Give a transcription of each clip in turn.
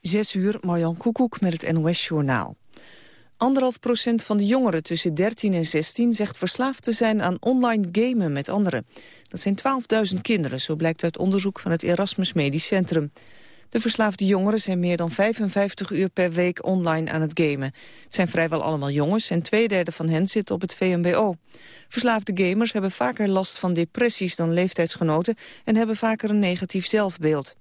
Zes uur, Marjan Koekoek met het NOS-journaal. Anderhalf procent van de jongeren tussen 13 en 16 zegt verslaafd te zijn aan online gamen met anderen. Dat zijn 12.000 kinderen, zo blijkt uit onderzoek van het Erasmus Medisch Centrum. De verslaafde jongeren zijn meer dan 55 uur per week online aan het gamen. Het zijn vrijwel allemaal jongens en twee derde van hen zit op het VMBO. Verslaafde gamers hebben vaker last van depressies dan leeftijdsgenoten... en hebben vaker een negatief zelfbeeld.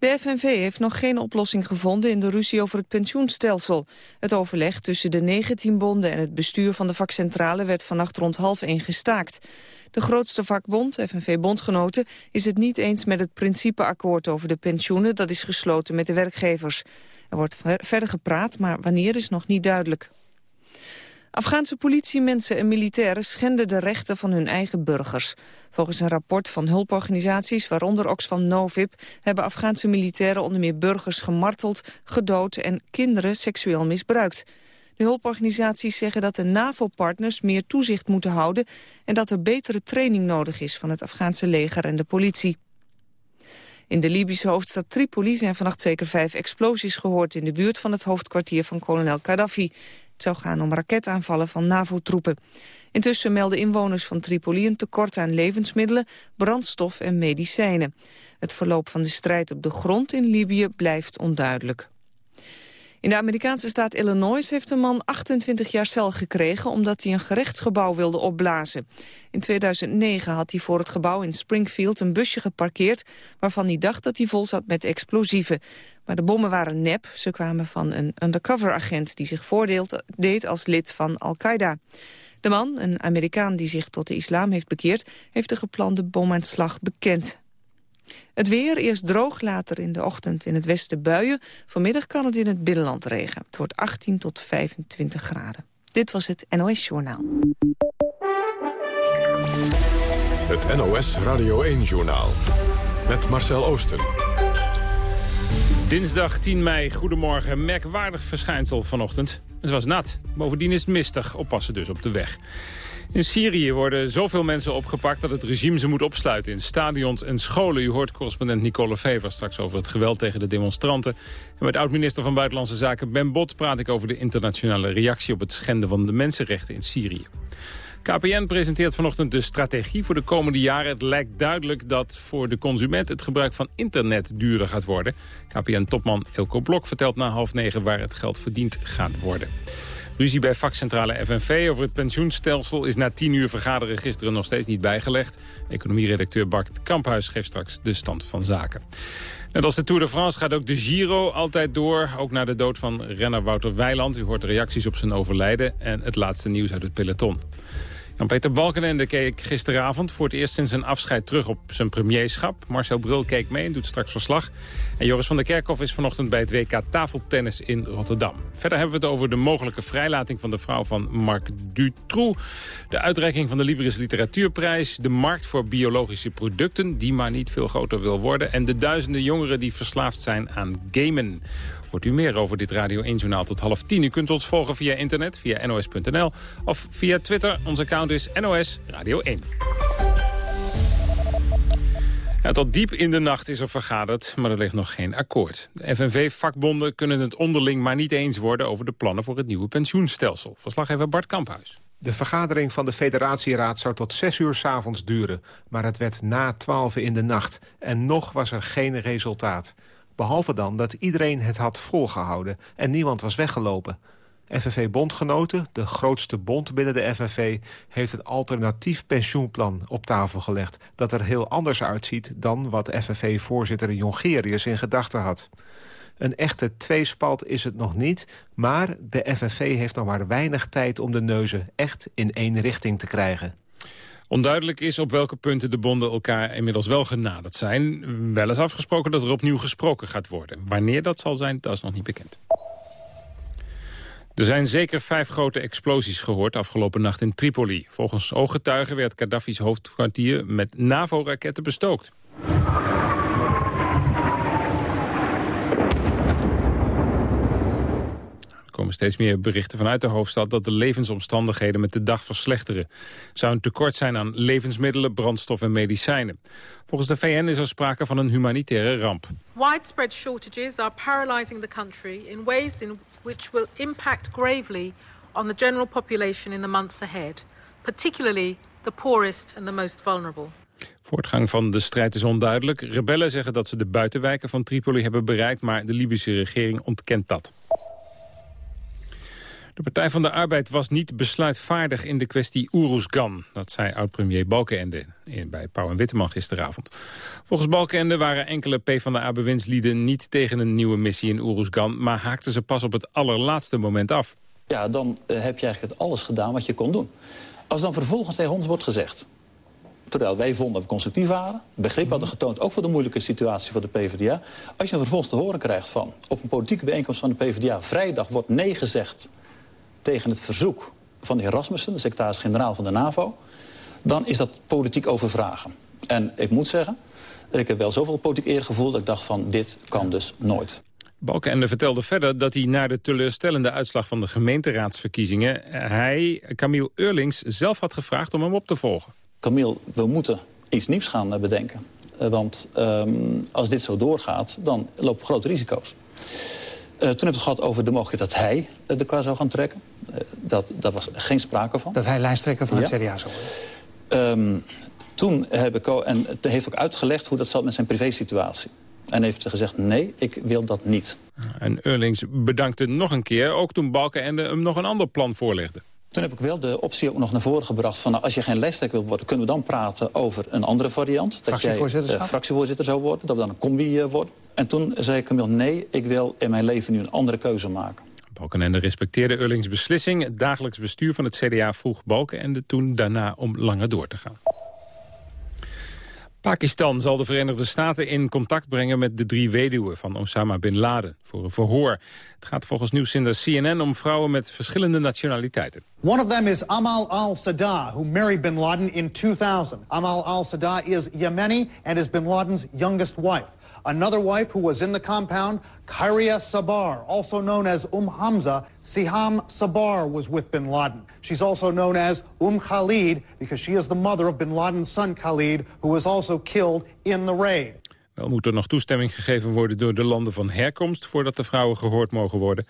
De FNV heeft nog geen oplossing gevonden in de ruzie over het pensioenstelsel. Het overleg tussen de 19 bonden en het bestuur van de vakcentrale werd vannacht rond half één gestaakt. De grootste vakbond, FNV-bondgenoten, is het niet eens met het principeakkoord over de pensioenen dat is gesloten met de werkgevers. Er wordt verder gepraat, maar wanneer is nog niet duidelijk. Afghaanse politiemensen en militairen schenden de rechten van hun eigen burgers. Volgens een rapport van hulporganisaties, waaronder Oxfam Novib... hebben Afghaanse militairen onder meer burgers gemarteld, gedood... en kinderen seksueel misbruikt. De hulporganisaties zeggen dat de NAVO-partners meer toezicht moeten houden... en dat er betere training nodig is van het Afghaanse leger en de politie. In de Libische hoofdstad Tripoli zijn vannacht zeker vijf explosies gehoord... in de buurt van het hoofdkwartier van kolonel Gaddafi. Het zou gaan om raketaanvallen van NAVO-troepen. Intussen melden inwoners van Tripoli een tekort aan levensmiddelen, brandstof en medicijnen. Het verloop van de strijd op de grond in Libië blijft onduidelijk. In de Amerikaanse staat Illinois heeft een man 28 jaar cel gekregen... omdat hij een gerechtsgebouw wilde opblazen. In 2009 had hij voor het gebouw in Springfield een busje geparkeerd... waarvan hij dacht dat hij vol zat met explosieven. Maar de bommen waren nep. Ze kwamen van een undercover-agent die zich voordeed als lid van Al-Qaeda. De man, een Amerikaan die zich tot de islam heeft bekeerd... heeft de geplande bomaanslag bekend. Het weer, eerst droog, later in de ochtend in het westen buien. Vanmiddag kan het in het binnenland regen. Het wordt 18 tot 25 graden. Dit was het NOS Journaal. Het NOS Radio 1-journaal. Met Marcel Oosten. Dinsdag 10 mei, goedemorgen. Merkwaardig verschijnsel vanochtend. Het was nat. Bovendien is het mistig. Oppassen dus op de weg. In Syrië worden zoveel mensen opgepakt dat het regime ze moet opsluiten in stadions en scholen. U hoort correspondent Nicole Fever straks over het geweld tegen de demonstranten. En met oud-minister van Buitenlandse Zaken Ben Bot praat ik over de internationale reactie op het schenden van de mensenrechten in Syrië. KPN presenteert vanochtend de strategie voor de komende jaren. Het lijkt duidelijk dat voor de consument het gebruik van internet duurder gaat worden. KPN-topman Elko Blok vertelt na half negen waar het geld verdiend gaat worden. Ruzie bij vakcentrale FNV over het pensioenstelsel is na tien uur vergaderen gisteren nog steeds niet bijgelegd. Economieredacteur Bart Kamphuis geeft straks de stand van zaken. Net als de Tour de France gaat ook de Giro altijd door. Ook na de dood van renner Wouter Weiland. U hoort de reacties op zijn overlijden en het laatste nieuws uit het peloton. Peter Balkenende keek gisteravond voor het eerst sinds zijn afscheid terug op zijn premierschap. Marcel Bril keek mee en doet straks verslag. En Joris van der Kerkhoff is vanochtend bij het WK tafeltennis in Rotterdam. Verder hebben we het over de mogelijke vrijlating van de vrouw van Marc Dutroux. De uitreiking van de Libris Literatuurprijs. De markt voor biologische producten, die maar niet veel groter wil worden. En de duizenden jongeren die verslaafd zijn aan gamen. Hoort u meer over dit Radio 1-journaal tot half tien. U kunt ons volgen via internet, via nos.nl of via Twitter. Ons account is NOS Radio 1. Ja, tot diep in de nacht is er vergaderd, maar er ligt nog geen akkoord. De FNV-vakbonden kunnen het onderling maar niet eens worden... over de plannen voor het nieuwe pensioenstelsel. Verslaggever Bart Kamphuis. De vergadering van de federatieraad zou tot zes uur s avonds duren. Maar het werd na twaalf in de nacht. En nog was er geen resultaat. Behalve dan dat iedereen het had volgehouden en niemand was weggelopen. FNV-bondgenoten, de grootste bond binnen de FNV... heeft een alternatief pensioenplan op tafel gelegd... dat er heel anders uitziet dan wat FNV-voorzitter Jongerius in gedachten had. Een echte tweespalt is het nog niet, maar de FNV heeft nog maar weinig tijd... om de neuzen echt in één richting te krijgen. Onduidelijk is op welke punten de bonden elkaar inmiddels wel genaderd zijn. Wel is afgesproken dat er opnieuw gesproken gaat worden. Wanneer dat zal zijn, dat is nog niet bekend. Er zijn zeker vijf grote explosies gehoord afgelopen nacht in Tripoli. Volgens ooggetuigen werd Gaddafi's hoofdkwartier met NAVO-raketten bestookt. Komen steeds meer berichten vanuit de hoofdstad dat de levensomstandigheden met de dag verslechteren. zou een tekort zijn aan levensmiddelen, brandstof en medicijnen. Volgens de VN is er sprake van een humanitaire ramp. Widespread shortages are paralyzing the country in ways in which will impact gravely on the general population in the months ahead, particularly the poorest and the most vulnerable. Voortgang van de strijd is onduidelijk. Rebellen zeggen dat ze de buitenwijken van Tripoli hebben bereikt... maar de Libische regering ontkent dat. De Partij van de Arbeid was niet besluitvaardig in de kwestie Oeroesgan. Dat zei oud-premier Balkenende bij Pauw en Witteman gisteravond. Volgens Balkenende waren enkele PvdA-bewindslieden niet tegen een nieuwe missie in Oeroesgan... maar haakten ze pas op het allerlaatste moment af. Ja, dan eh, heb je eigenlijk alles gedaan wat je kon doen. Als dan vervolgens tegen ons wordt gezegd... terwijl wij vonden dat we constructief waren... begrip hadden getoond, ook voor de moeilijke situatie voor de PvdA... als je dan vervolgens te horen krijgt van... op een politieke bijeenkomst van de PvdA vrijdag wordt nee gezegd... tegen het verzoek van de heer Rasmussen, de secretaris-generaal van de NAVO... dan is dat politiek overvragen. En ik moet zeggen, ik heb wel zoveel politiek eergevoel... dat ik dacht van, dit kan dus nooit. Balkenende vertelde verder dat hij na de teleurstellende uitslag van de gemeenteraadsverkiezingen... hij, Camille Eurlings, zelf had gevraagd om hem op te volgen. Camille, we moeten iets nieuws gaan eh, bedenken. Eh, want um, als dit zo doorgaat, dan lopen we grote risico's. Uh, toen heb ik het gehad over de mogelijkheid dat hij de kar zou gaan trekken. Uh, dat, dat was geen sprake van. Dat hij lijsttrekker van het CDA zou worden? Um, toen heb ik, en heeft ook uitgelegd hoe dat zat met zijn privésituatie. En heeft gezegd, nee, ik wil dat niet. En Eurlings bedankte nog een keer, ook toen Balkenende hem nog een ander plan voorlegde. Toen heb ik wel de optie ook nog naar voren gebracht... van nou, als je geen lijsttrekker wil worden, kunnen we dan praten over een andere variant. Dat jij uh, fractievoorzitter zou worden, dat we dan een combi uh, worden. En toen zei Camille, nee, ik wil in mijn leven nu een andere keuze maken. Balkenende respecteerde Eurlings beslissing. Het dagelijks bestuur van het CDA vroeg Balkenende toen daarna om langer door te gaan. Pakistan zal de Verenigde Staten in contact brengen met de drie weduwen van Osama Bin Laden voor een verhoor. Het gaat volgens nieuwszender CNN om vrouwen met verschillende nationaliteiten. One of them is Amal al-Sadr, who married Bin Laden in 2000. Amal al-Sadr is Yemeni and is Bin Laden's youngest wife. Another wife who was in the compound, Kyria Sabar, also known as Umm Hamza, Siham Sabar was with bin Laden. She's also known as Umm Khalid because she is the mother of bin Laden's son Khalid, who was also killed in the raid. Wel moet er nog toestemming gegeven worden door de landen van herkomst... voordat de vrouwen gehoord mogen worden.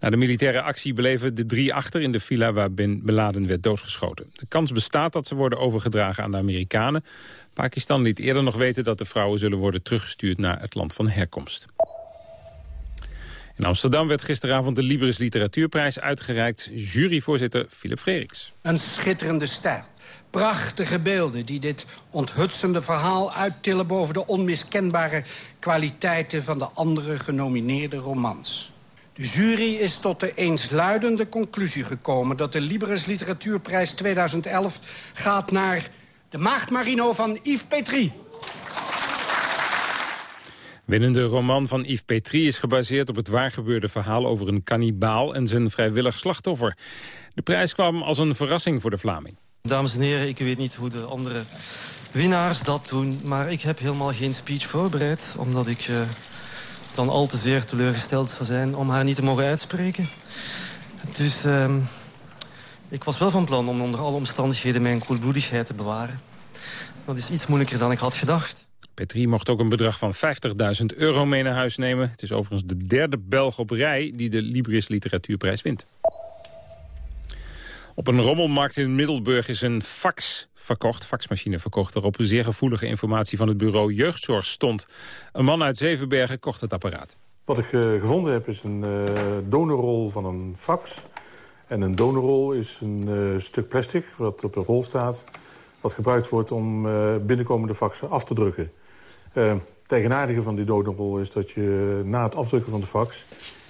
Na de militaire actie bleven de drie achter in de villa waar Bin Laden werd doodgeschoten. De kans bestaat dat ze worden overgedragen aan de Amerikanen. Pakistan liet eerder nog weten dat de vrouwen zullen worden teruggestuurd naar het land van herkomst. In Amsterdam werd gisteravond de Libris Literatuurprijs uitgereikt. Juryvoorzitter Philip Freriks. Een schitterende stijl. Prachtige beelden die dit onthutsende verhaal uittillen... boven de onmiskenbare kwaliteiten van de andere genomineerde romans. De jury is tot de eensluidende conclusie gekomen... dat de Libris Literatuurprijs 2011 gaat naar de Maagd Marino van Yves Petrie. Winnende roman van Yves Petrie is gebaseerd op het waargebeurde verhaal over een kannibaal en zijn vrijwillig slachtoffer. De prijs kwam als een verrassing voor de Vlaming. Dames en heren, ik weet niet hoe de andere winnaars dat doen, maar ik heb helemaal geen speech voorbereid, omdat ik uh, dan al te zeer teleurgesteld zou zijn om haar niet te mogen uitspreken. Dus uh, ik was wel van plan om onder alle omstandigheden mijn koelbloedigheid te bewaren. Dat is iets moeilijker dan ik had gedacht. Petrie mocht ook een bedrag van 50.000 euro mee naar huis nemen. Het is overigens de derde Belg op rij die de Libris Literatuurprijs wint. Op een rommelmarkt in Middelburg is een fax verkocht, faxmachine verkocht... waarop zeer gevoelige informatie van het bureau Jeugdzorg stond. Een man uit Zevenbergen kocht het apparaat. Wat ik uh, gevonden heb is een uh, donorrol van een fax. En een donorrol is een uh, stuk plastic wat op de rol staat... wat gebruikt wordt om binnenkomende faxen af te drukken. Het eigenaardige van die donorrol is dat je na het afdrukken van de fax...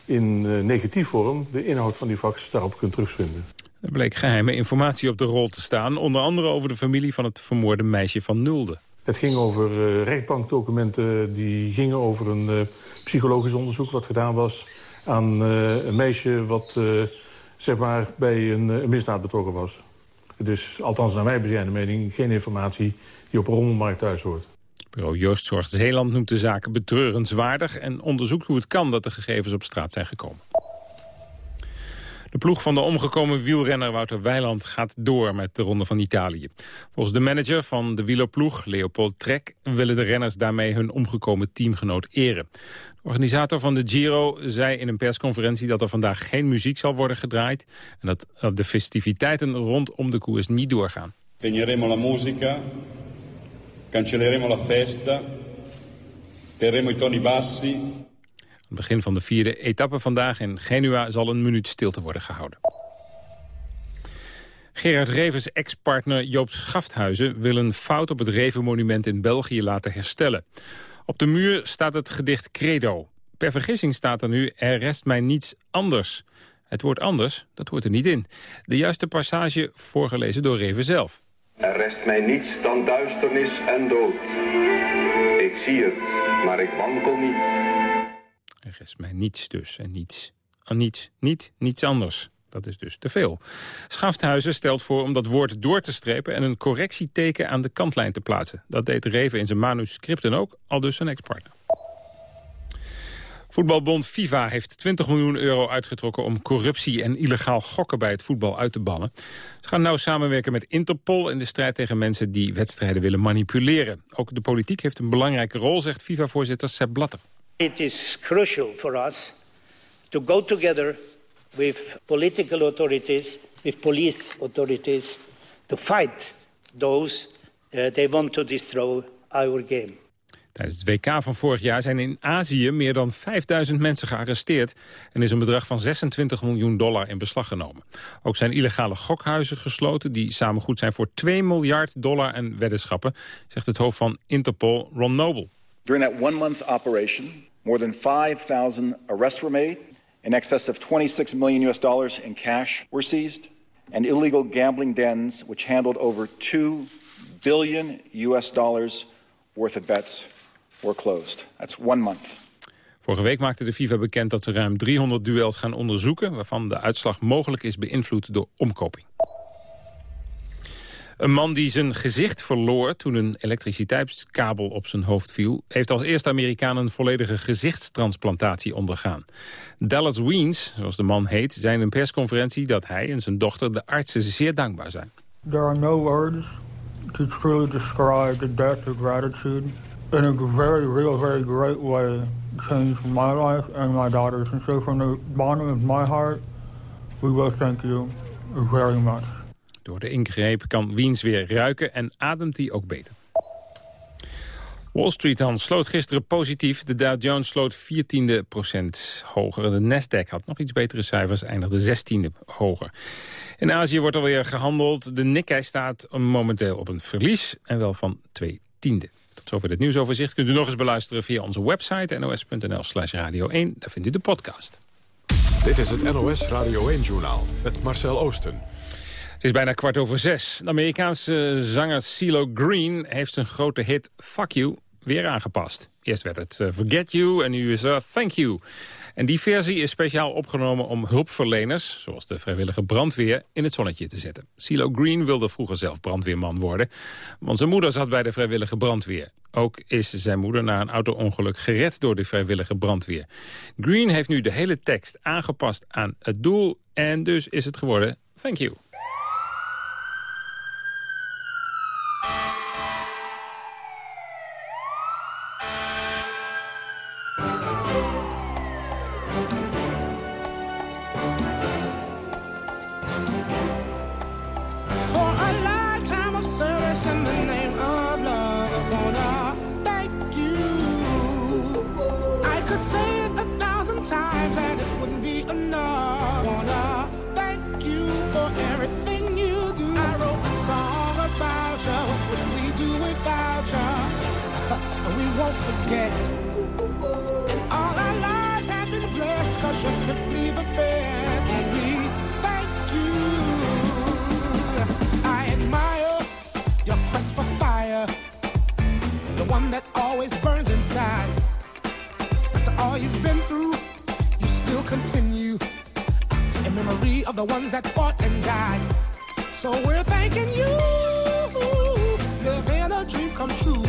in negatief vorm de inhoud van die fax daarop kunt terugvinden. Er bleek geheime informatie op de rol te staan. Onder andere over de familie van het vermoorde meisje van Nulde. Het ging over uh, rechtbankdocumenten die gingen over een uh, psychologisch onderzoek... wat gedaan was aan uh, een meisje wat zeg maar bij een, een, misdaad betrokken was. Het is, althans naar mijn beziende mening, geen informatie die op een rommelmarkt thuis hoort. Bureau Jeugdzorg Zeeland noemt de zaken betreurenswaardig... en onderzoekt hoe het kan dat de gegevens op straat zijn gekomen. De ploeg van de omgekomen wielrenner Wouter Weiland gaat door met de Ronde van Italië. Volgens de manager van de wielerploeg, Leopold Trek... willen de renners daarmee hun omgekomen teamgenoot eren. De organisator van de Giro zei in een persconferentie... dat er vandaag geen muziek zal worden gedraaid... en dat de festiviteiten rondom de koers niet doorgaan. Spegneremo la musica, cancelleremo la festa, terremo i toni bassi het begin van de vierde etappe vandaag in Genua zal een minuut stilte worden gehouden. Gerard Revens ex-partner Joop Schafthuizen wil een fout op het Revenmonument in België laten herstellen. Op de muur staat het gedicht Credo. Per vergissing staat er nu, er rest mij niets anders. Het woord anders, dat hoort er niet in. De juiste passage voorgelezen door Reven zelf. Er rest mij niets dan duisternis en dood. Ik zie het, maar ik wankel niet. Er is mij niets dus en niets. Uh, niets, niet, niets anders. Dat is dus te veel. Schafthuizen stelt voor om dat woord door te strepen... en een correctieteken aan de kantlijn te plaatsen. Dat deed Reven in zijn manuscripten ook, al dus zijn ex-partner. Voetbalbond FIFA heeft 20 miljoen euro uitgetrokken om corruptie en illegaal gokken bij het voetbal uit te bannen. Ze gaan nauw samenwerken met Interpol in de strijd tegen mensen die wedstrijden willen manipuleren. Ook de politiek heeft een belangrijke rol, zegt FIFA-voorzitter Sepp Blatter. It is crucial for us to go together with political authorities, with police authorities, to fight those uh, they want to destroy our game. Tijdens het WK van vorig jaar zijn in Azië meer dan 5000 mensen gearresteerd... en is een bedrag van 26 miljoen dollar in beslag genomen. Ook zijn illegale gokhuizen gesloten... die samen goed zijn voor 2 miljard dollar en weddenschappen... zegt het hoofd van Interpol, Ron Noble. During that one-month operation, More than 5,000 arrests were made. In excess of 26 million US dollars in cash were seized. And illegal gambling dens, which handled over 2 billion US dollars worth of bets, were closed. That's one month. Vorige week maakte de FIFA bekend dat ze ruim 300 duels gaan onderzoeken... waarvan de uitslag mogelijk is beïnvloed door omkoping. Een man die zijn gezicht verloor toen een elektriciteitskabel op zijn hoofd viel... heeft als eerste Amerikaan een volledige gezichtstransplantatie ondergaan. Dallas Weens, zoals de man heet, zei in een persconferentie... dat hij en zijn dochter de artsen zeer dankbaar zijn. There are no words to truly describe the depth of gratitude. In a very real, very great way changed my life and my daughter's. And so from the bottom of my heart, we will thank you very much. Door de ingreep kan Wiens weer ruiken en ademt hij ook beter. Wall Street dan sloot gisteren positief. De Dow Jones sloot 14e procent hoger. De Nasdaq had nog iets betere cijfers, eindigde 16e hoger. In Azië wordt alweer gehandeld. De Nikkei staat momenteel op een verlies en wel van 2 tiende. Tot zover dit nieuwsoverzicht. Kunt u nog eens beluisteren via onze website nos.nl slash radio 1. Daar vindt u de podcast. Dit is het NOS Radio 1-journaal met Marcel Oosten. Het is bijna kwart over zes. De Amerikaanse zanger CeeLo Green heeft zijn grote hit Fuck You weer aangepast. Eerst werd het uh, Forget You en nu is er Thank You. En die versie is speciaal opgenomen om hulpverleners, zoals de vrijwillige brandweer, in het zonnetje te zetten. CeeLo Green wilde vroeger zelf brandweerman worden, want zijn moeder zat bij de vrijwillige brandweer. Ook is zijn moeder na een auto-ongeluk gered door de vrijwillige brandweer. Green heeft nu de hele tekst aangepast aan het doel en dus is het geworden Thank You. of the ones that fought and died. So we're thanking you. Living a dream come true.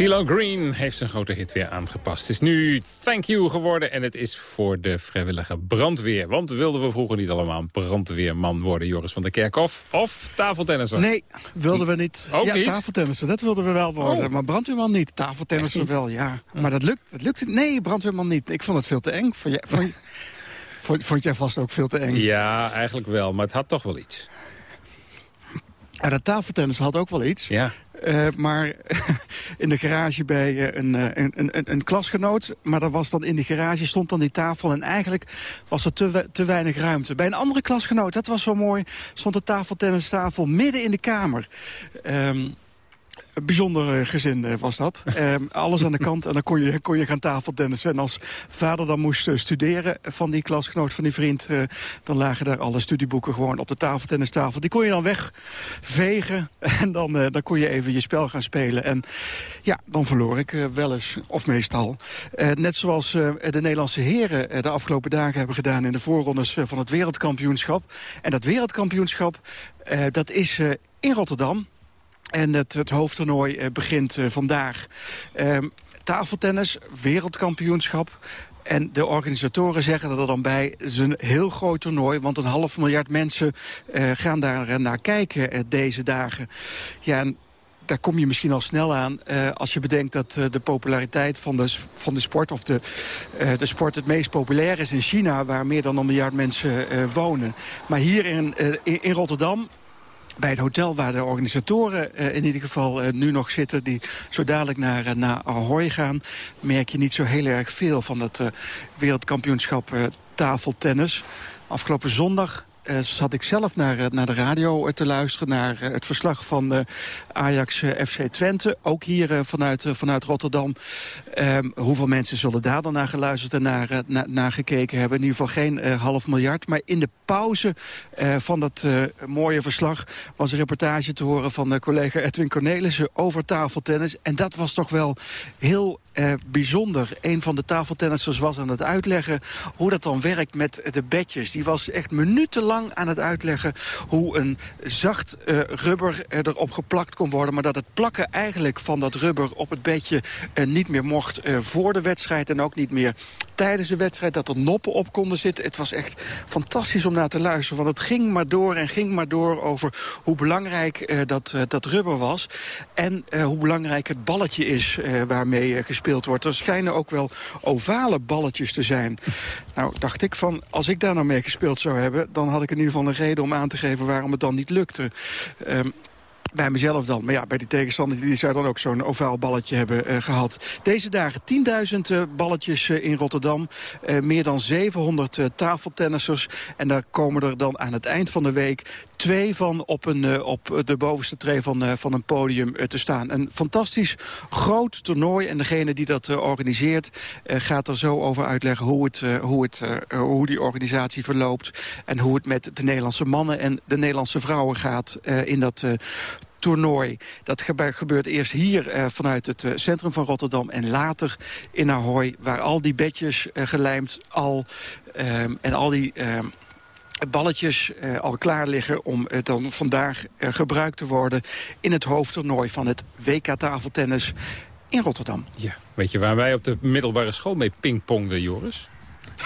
CeeLo Green heeft zijn grote hit weer aangepast. Het is nu Thank You geworden en het is voor de vrijwillige brandweer. Want wilden we vroeger niet allemaal een brandweerman worden, Joris van der Kerkhof? Of tafeltennisser? Nee, wilden we niet. Ook ja, niet? tafeltennissen, dat wilden we wel worden. Oh. Maar brandweerman niet. Niet? wel, ja. Maar dat lukt, dat lukt Nee, brandweerman niet. Ik vond het veel te eng. Vond jij, vond, vond, vond jij vast ook veel te eng? Ja, eigenlijk wel, maar het had toch wel iets. Ja, dat tafeltennis had ook wel iets. Ja. Eh, maar in de garage bij eh, een, eh, een, een, een klasgenoot. Maar dat was dan in die garage stond dan die tafel. En eigenlijk was er te, te weinig ruimte. Bij een andere klasgenoot, dat was wel mooi, stond de tafeltennistafel midden in de kamer. Ehm, een bijzonder eh, gezin eh, was dat. Ehm, alles aan de kant en dan kon je, kon je gaan tafeltennissen. En als vader dan moest eh, studeren van die klasgenoot, van die vriend... dan lagen daar alle studieboeken gewoon op de tafeltennistafel. Die kon je dan wegvegen en dan, dan kon je even je spel gaan spelen. En ja, dan verloor ik wel eens, of meestal. Net zoals de Nederlandse heren de afgelopen dagen hebben gedaan... in de voorrondes van het wereldkampioenschap. En dat wereldkampioenschap, dat is in Rotterdam... En het, het hoofdtoernooi eh, begint eh, vandaag. Ehm, tafeltennis, wereldkampioenschap. En de organisatoren zeggen dat er dan bij, is een heel groot toernooi... want een half miljard mensen eh, gaan daar naar kijken deze dagen. Ja, en daar kom je misschien al snel aan als je bedenkt dat de populariteit van de, van de sport... of de, de sport het meest populair is in China... waar meer dan een miljard mensen wonen. Maar hier in, in Rotterdam bij het hotel waar de organisatoren eh, in ieder geval eh, nu nog zitten... die zo dadelijk naar, eh, naar Ahoy gaan... merk je niet zo heel erg veel van het wereldkampioenschap tafeltennis. Afgelopen zondag zat ik zelf naar, eh, naar de radio eh, te luisteren... naar eh, het verslag van eh, Ajax eh, FC Twente. Ook hier eh, vanuit, eh, vanuit Rotterdam. Ehm, hoeveel mensen zullen daar dan naar geluisterd en naar, eh, na- naar gekeken hebben? In ieder geval geen eh, half miljard. Maar in de pauze eh, van dat eh, mooie verslag... was een reportage te horen van collega Edwin Cornelissen over tafeltennis. En dat was toch wel heel eh, bijzonder. Een van de tafeltennissers was aan het uitleggen hoe dat dan werkt met de bedjes. Die was echt minutenlang aan het uitleggen hoe een zacht eh, rubber erop geplakt kon worden. Maar dat het plakken eigenlijk van dat rubber op het bedje eh, niet meer mocht voor de wedstrijd. En ook niet meer tijdens de wedstrijd. Dat er noppen op konden zitten. Het was echt fantastisch om naar te luisteren. Want het ging maar door en ging maar door over hoe belangrijk dat, dat rubber was. En hoe belangrijk het balletje is waarmee eh, gespeeld wordt. Er schijnen ook wel ovale balletjes te zijn. Nou, dacht ik van, als ik daar nou mee gespeeld zou hebben... dan had ik in ieder geval een reden om aan te geven waarom het dan niet lukte. Ehm, bij mezelf dan. Maar ja, bij die tegenstander die zou dan ook zo'n ovaal balletje hebben uh, gehad. Deze dagen 10.000 uh, balletjes uh, in Rotterdam. meer dan 700 tafeltennissers. En daar komen er dan aan het eind van de week twee van op, een, op de bovenste tree van, van een podium te staan. Een fantastisch groot toernooi. En degene die dat organiseert gaat er zo over uitleggen hoe, het, hoe, het, hoe die organisatie verloopt. En hoe het met de Nederlandse mannen en de Nederlandse vrouwen gaat in dat toernooi. Dat gebeurt eerst hier uh, vanuit het uh, centrum van Rotterdam... en later in Ahoy, waar al die bedjes uh, gelijmd al, ehm, en al die ehm, balletjes al klaar liggen... om dan vandaag gebruikt te worden in het hoofdtoernooi van het WK tafeltennis in Rotterdam. Ja, weet je waar wij op de middelbare school mee pingpongden, Joris?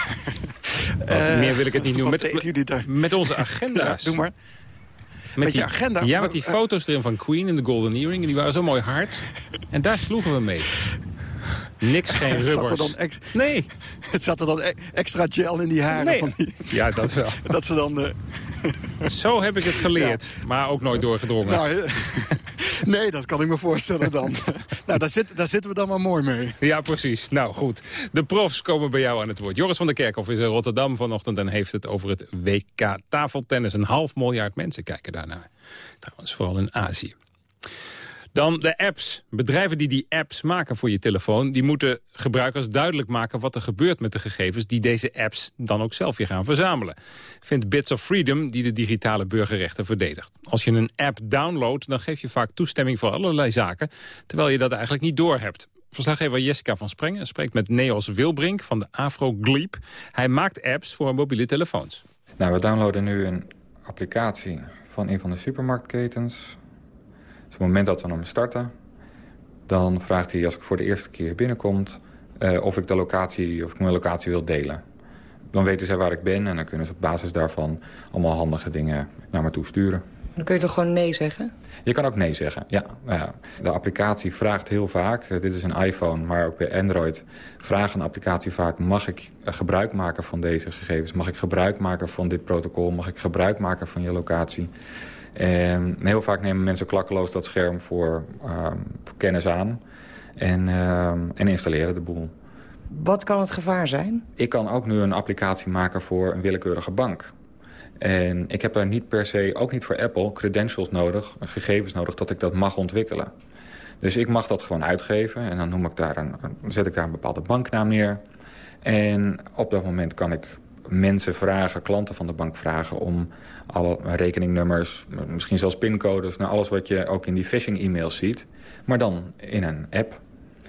meer wil ik het niet noemen. Met, met onze agenda's. Ja, doe maar. Met, je agenda. Ja, met die foto's erin van Queen in de Golden Earring. En die waren zo mooi hard. En daar sloegen we mee. Niks, geen rubbers. Er dan nee. Het zat er dan e- extra gel in die haren. Nee. Van die... Ja, dat wel. dat ze dan... Uh... Zo heb ik het geleerd. Maar ook nooit doorgedrongen. Nou, nee, dat kan ik me voorstellen dan. nou, daar, zit, daar zitten we dan maar mooi mee. Ja, precies. Nou, goed. De profs komen bij jou aan het woord. Joris van der Kerkhoff is in Rotterdam vanochtend... en heeft het over het WK tafeltennis. Een half miljard mensen kijken daarnaar. Trouwens, vooral in Azië. Dan de apps. Bedrijven die die apps maken voor je telefoon... die moeten gebruikers duidelijk maken wat er gebeurt met de gegevens... die deze apps dan ook zelf weer gaan verzamelen. Vindt Bits of Freedom, die de digitale burgerrechten verdedigt. Als je een app downloadt, dan geef je vaak toestemming voor allerlei zaken... terwijl je dat eigenlijk niet doorhebt. Verslaggever Jessica van Sprengen spreekt met Neos Wilbrink van de Afro Gleep. Hij maakt apps voor mobiele telefoons. Nou, we downloaden nu een applicatie van een van de supermarktketens op het moment dat we hem starten... dan vraagt hij als ik voor de eerste keer binnenkomt... Uh, of ik de locatie, of ik mijn locatie wil delen. Dan weten zij waar ik ben en dan kunnen ze op basis daarvan... allemaal handige dingen naar me toe sturen. Dan kun je toch gewoon nee zeggen? Je kan ook nee zeggen, ja. ja. De applicatie vraagt heel vaak, uh, dit is een iPhone, maar ook bij Android... vraagt een applicatie vaak, mag ik uh, gebruik maken van deze gegevens? Mag ik gebruik maken van dit protocol? Mag ik gebruik maken van je locatie? En heel vaak nemen mensen klakkeloos dat scherm voor, voor kennis aan. En, um, en installeren de boel. Wat kan het gevaar zijn? Ik kan ook nu een applicatie maken voor een willekeurige bank. En ik heb daar niet per se, ook niet voor Apple, credentials nodig, gegevens nodig dat ik dat mag ontwikkelen. Dus ik mag dat gewoon uitgeven en dan noem ik daar een, zet ik daar een bepaalde banknaam neer. En op dat moment kan ik mensen vragen, klanten van de bank vragen... om alle rekeningnummers, misschien zelfs pincodes... Nou, alles wat je ook in die phishing-e-mails ziet. Maar dan in een app.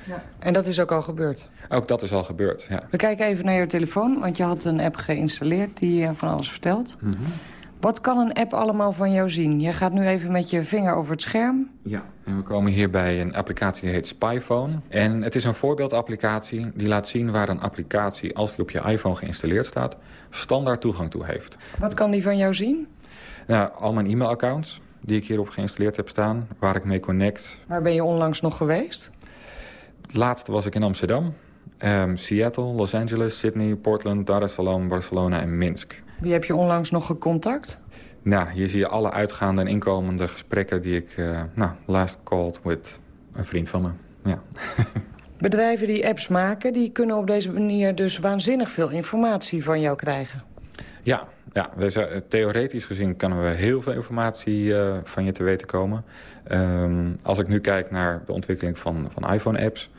Ja. En dat is ook al gebeurd? Ook dat is al gebeurd, ja. We kijken even naar je telefoon, want je had een app geïnstalleerd... die van alles vertelt. Mm Wat kan een app allemaal van jou zien? Je gaat nu even met je vinger over het scherm. Ja, en we komen hier bij een applicatie die heet Spyphone. En het is een voorbeeldapplicatie die laat zien waar een applicatie... als die op je iPhone geïnstalleerd staat, standaard toegang toe heeft. Wat kan die van jou zien? Nou, al mijn e-mailaccounts die ik hierop geïnstalleerd heb staan, waar ik mee connect. Waar ben je onlangs nog geweest? Het laatste was ik in Amsterdam, um, Seattle, Los Angeles, Sydney, Portland, Dar es Salaam, Barcelona en Minsk. Wie heb je onlangs nog gecontact? Nou, hier zie je alle uitgaande en inkomende gesprekken die ik... Uh, nou, last called with een vriend van me, ja. Bedrijven die apps maken, die kunnen op deze manier dus waanzinnig veel informatie van jou krijgen. Ja, ja we, theoretisch gezien kunnen we heel veel informatie uh, van je te weten komen. Um, als ik nu kijk naar de ontwikkeling van, van iPhone-apps...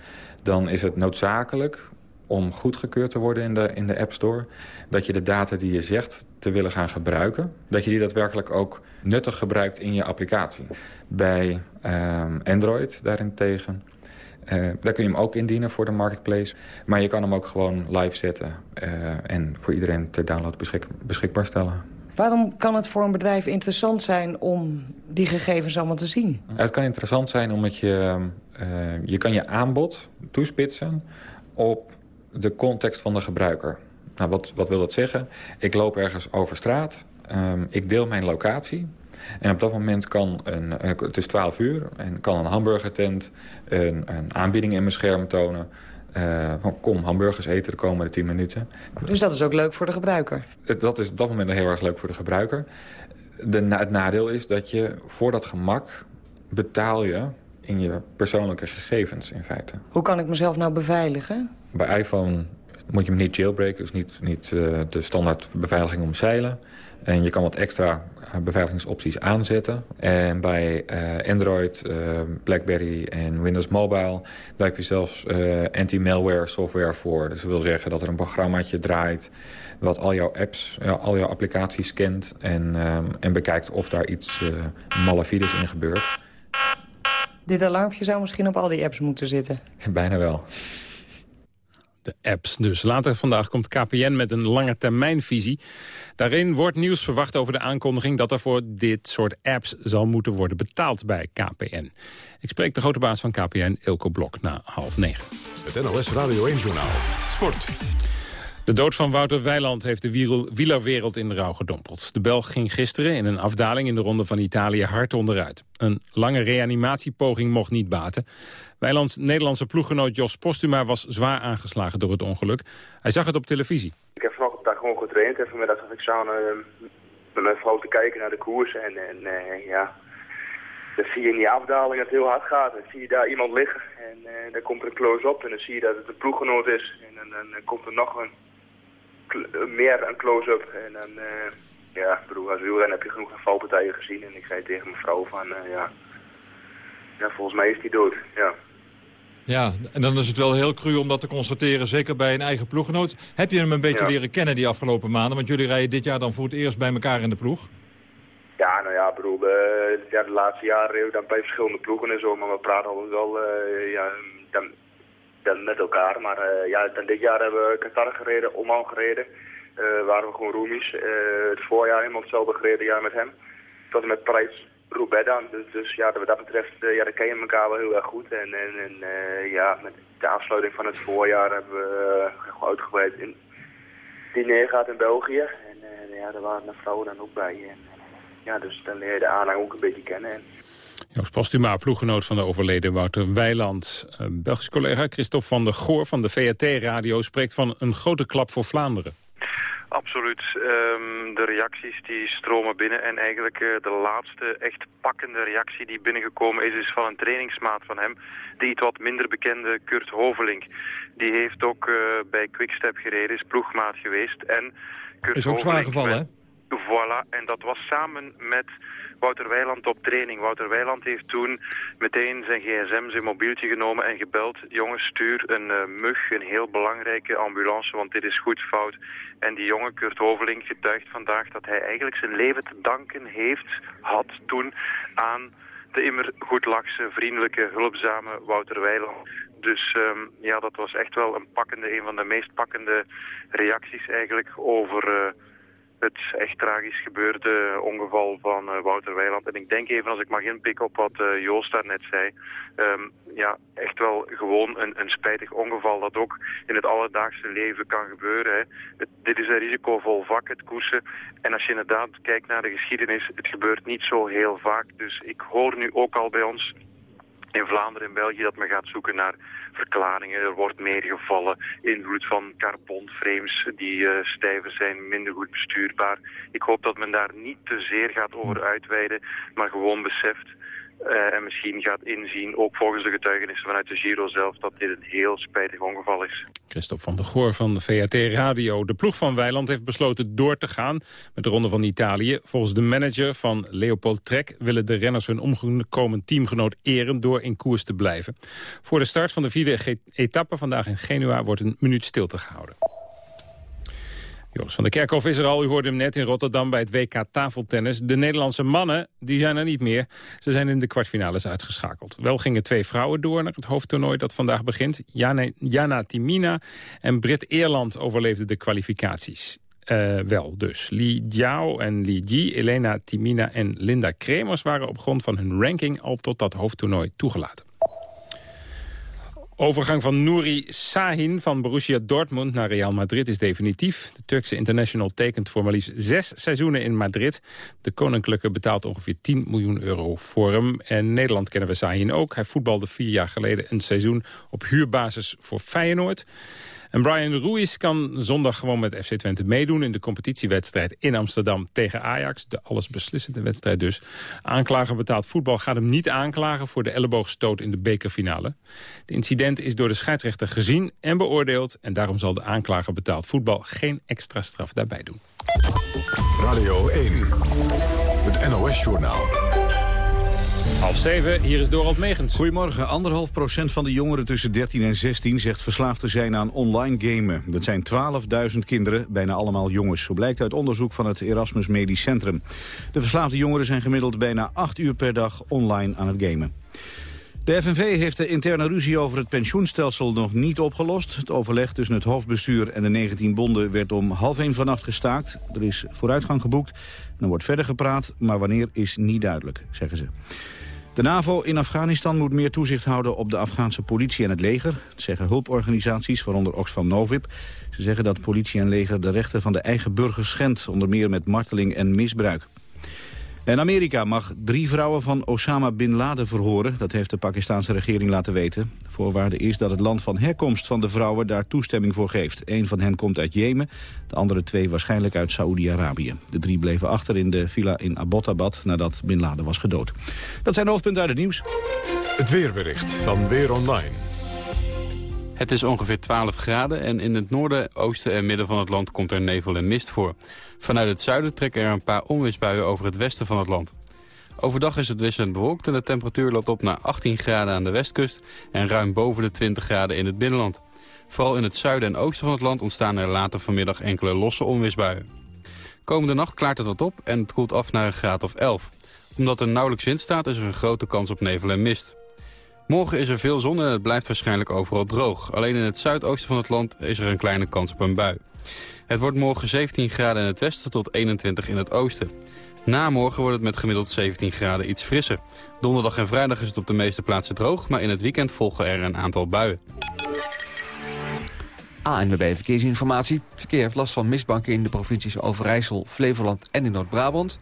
dan is het noodzakelijk om goedgekeurd te worden in de, in de App Store... dat je de data die je zegt te willen gaan gebruiken... dat je die daadwerkelijk ook nuttig gebruikt in je applicatie. Bij um, Android daarentegen... Uh, daar kun je hem ook indienen voor de marketplace. Maar je kan hem ook gewoon live zetten... Uh, en voor iedereen ter download beschik beschikbaar stellen. Waarom kan het voor een bedrijf interessant zijn om die gegevens allemaal te zien? Het kan interessant zijn omdat je, uh, je kan je aanbod toespitsen op de context van de gebruiker. Nou, wat, wat wil dat zeggen? Ik loop ergens over straat, um, ik deel mijn locatie... En op dat moment kan een, het is 12 uur, en kan een hamburgertent een, een aanbieding in mijn scherm tonen. Uh, van kom hamburgers eten de komende 10 minuten. Dus dat is ook leuk voor de gebruiker? Dat is op dat moment heel erg leuk voor de gebruiker. De, het nadeel is dat je voor dat gemak betaal je in je persoonlijke gegevens in feite. Hoe kan ik mezelf nou beveiligen? Bij iPhone moet je hem niet jailbreken, dus niet, niet uh, de standaard beveiliging omzeilen. En je kan wat extra eh, beveiligingsopties aanzetten. En bij uh, Android, uh, BlackBerry en Windows Mobile... daar heb je zelfs anti-malware software voor. Dus dat wil zeggen dat er een programmaatje draait... wat al jouw apps, al jouw applicaties scant... en, en bekijkt of daar iets malafides in gebeurt. Dit alarmpje zou misschien op al die apps moeten zitten. Bijna wel apps. Dus later vandaag komt KPN met een lange termijnvisie. Daarin wordt nieuws verwacht over de aankondiging... dat er voor dit soort apps zal moeten worden betaald bij KPN. Ik spreek de grote baas van KPN, Ilko Blok, na half negen. Het NLS Radio 1-journaal. Sport. De dood van Wouter Weiland heeft de wielerwereld in de rouw gedompeld. De Belg ging gisteren in een afdaling in de Ronde van Italië hard onderuit. Een lange reanimatiepoging mocht niet baten. Weilands Nederlandse ploeggenoot Jos Postuma was zwaar aangeslagen door het ongeluk. Hij zag het op televisie. Ik heb vanochtend daar gewoon getraind en vanmiddag zag ik samen uh, met mijn vrouw te kijken naar de koers. En, en uh, ja, dan zie je in die afdaling dat het heel hard gaat. Dan zie je daar iemand liggen en uh, dan komt er een close-up en dan zie je dat het een ploeggenoot is. En dan komt er nog een, meer een close-up en dan... ja, bedoel, als wielren heb je genoeg valpartijen gezien. En ik zei tegen mijn vrouw van, ja, ja, volgens mij is hij dood, ja. Ja, en dan is het wel heel cru om dat te constateren, zeker bij een eigen ploeggenoot. Heb je hem een beetje leren kennen die afgelopen maanden? Want jullie rijden dit jaar dan voor het eerst bij elkaar in de ploeg. Ja, nou ja, bedoel, de, ja, de laatste jaren dan bij verschillende ploegen en zo, maar we praten altijd wel uh, ja, dan, met elkaar. Maar uh, ja, dit jaar hebben we Qatar gereden, Oman gereden, uh, waren we gewoon roomies. het voorjaar helemaal hetzelfde gereden jaar met hem. En met Parijs Roubaix dan. Dus, dus ja, wat dat betreft, ja, dan ken je elkaar wel heel erg goed. En, en, en ja, met de afsluiting van het voorjaar hebben we uh, uitgebreid in diner gehad in België. En ja, daar waren de vrouwen dan ook bij. En, ja, dus dan leer je de aanhang ook een beetje kennen. En... Joost Postuma, ploeggenoot van de overleden Wouter Weiland. Belgisch collega Christophe van der Goor van de VRT-radio spreekt van een grote klap voor Vlaanderen. Absoluut. Um, de reacties die stromen binnen. En eigenlijk uh, de laatste echt pakkende reactie die binnengekomen is... is van een trainingsmaat van hem. Die iets wat minder bekende Kurt Hovelink. Die heeft ook uh, bij Quickstep gereden, is ploegmaat geweest. En Kurt is ook zwaar gevallen, hè? Voilà, en dat was samen met Wouter Weiland op training. Wouter Weiland heeft toen meteen zijn gsm, zijn mobieltje genomen en gebeld. Jongens, stuur een uh, mug, een heel belangrijke ambulance, want dit is goed fout. En die jonge Kurt Hoveling getuigt vandaag dat hij eigenlijk zijn leven te danken heeft, had toen aan de immer goed vriendelijke, hulpzame Wouter Weiland. Dus um, ja, dat was echt wel een pakkende, een van de meest pakkende reacties eigenlijk over... Uh, het echt tragisch gebeurde ongeval van uh, Wouter Weiland. En ik denk even, als ik mag inpikken op wat uh, Joost daarnet zei... Um, ja, echt wel gewoon een, een spijtig ongeval dat ook in het alledaagse leven kan gebeuren. Hè. Dit is een risicovol vak, het koersen. En als je inderdaad kijkt naar de geschiedenis, het gebeurt niet zo heel vaak. Dus ik hoor nu ook al bij ons in Vlaanderen en België dat men gaat zoeken naar verklaringen. Er wordt meer gevallen, invloed van carbonframes die uh, stijver zijn, minder goed bestuurbaar. Ik hoop dat men daar niet te zeer gaat over uitweiden, maar gewoon beseft uh, en misschien gaat inzien, ook volgens de getuigenissen vanuit de Giro zelf, dat dit een heel spijtig ongeval is. Christophe van der Goor van de VAT Radio. De ploeg van Weiland heeft besloten door te gaan met de Ronde van Italië. Volgens de manager van Leopold Trek willen de renners hun omgekomen teamgenoot eren door in koers te blijven. Voor de start van de vierde etappe vandaag in Genua wordt een minuut stilte gehouden. Joris van der Kerkhof is er al. U hoorde hem net in Rotterdam bij het WK tafeltennis. De Nederlandse mannen die zijn er niet meer. Ze zijn in de kwartfinales uitgeschakeld. Wel gingen twee vrouwen door naar het hoofdtoernooi dat vandaag begint. Jana, Timina en Brit Eerland overleefden de kwalificaties. Uh, wel dus. Li Jiao en Li Ji, Elena Timina en Linda Kremers waren op grond van hun ranking al tot dat hoofdtoernooi toegelaten. Overgang van Nouri Sahin van Borussia Dortmund naar Real Madrid is definitief. De Turkse international tekent voor maar liefst zes seizoenen in Madrid. De Koninklijke betaalt ongeveer 10 miljoen euro voor hem. En Nederland kennen we Sahin ook. Hij voetbalde vier jaar geleden een seizoen op huurbasis voor Feyenoord. En Brian Ruiz kan zondag gewoon met FC Twente meedoen... in de competitiewedstrijd in Amsterdam tegen Ajax. De allesbeslissende wedstrijd dus. Aanklager betaald voetbal gaat hem niet aanklagen... voor de elleboogstoot in de bekerfinale. De incident is door de scheidsrechter gezien en beoordeeld... en daarom zal de aanklager betaald voetbal geen extra straf daarbij doen. Radio 1, het NOS-journaal. Half zeven, hier is Dorald Megens. Goedemorgen. Anderhalf procent van de jongeren tussen 13 en 16 zegt verslaafd te zijn aan online gamen. Dat zijn 12.000 kinderen, bijna allemaal jongens. Zo blijkt uit onderzoek van het Erasmus Medisch Centrum. De verslaafde jongeren zijn gemiddeld bijna 8 uur per dag online aan het gamen. De FNV heeft de interne ruzie over het pensioenstelsel nog niet opgelost. Het overleg tussen het hoofdbestuur en de 19 bonden werd om half één vannacht gestaakt. Er is vooruitgang geboekt en er wordt verder gepraat, maar wanneer is niet duidelijk, zeggen ze. De NAVO in Afghanistan moet meer toezicht houden op de Afghaanse politie en het leger. Dat zeggen hulporganisaties, waaronder Oxfam Novib. Ze zeggen dat politie en leger de rechten van de eigen burgers schendt, onder meer met marteling en misbruik. En Amerika mag drie vrouwen van Osama Bin Laden verhoren. Dat heeft de Pakistanse regering laten weten. De voorwaarde is dat het land van herkomst van de vrouwen daar toestemming voor geeft. Een van hen komt uit Jemen, de andere twee waarschijnlijk uit Saoedi-Arabië. De drie bleven achter in de villa in Abbottabad nadat Bin Laden was gedood. Dat zijn de hoofdpunten uit het nieuws. Het weerbericht van Weer Online. Het is ongeveer 12 graden en in het noorden, oosten en midden van het land komt er nevel en mist voor. Vanuit het zuiden trekken er een paar onweersbuien over het westen van het land. Overdag is het wisselend bewolkt en de temperatuur loopt op naar 18 graden aan de westkust en ruim boven de 20 graden in het binnenland. Vooral in het zuiden en oosten van het land ontstaan er later vanmiddag enkele losse onweersbuien. Komende nacht klaart het wat op en het koelt af naar een graad of 11. Omdat er nauwelijks wind staat is er een grote kans op nevel en mist. Morgen is er veel zon en het blijft waarschijnlijk overal droog. Alleen in het zuidoosten van het land is er een kleine kans op een bui. Het wordt morgen 17 graden in het westen tot 21 in het oosten. Na morgen wordt het met gemiddeld 17 graden iets frisser. Donderdag en vrijdag is het op de meeste plaatsen droog... maar in het weekend volgen er een aantal buien. ANWB Verkeersinformatie. Verkeer heeft last van mistbanken in de provincies Overijssel, Flevoland en in Noord-Brabant.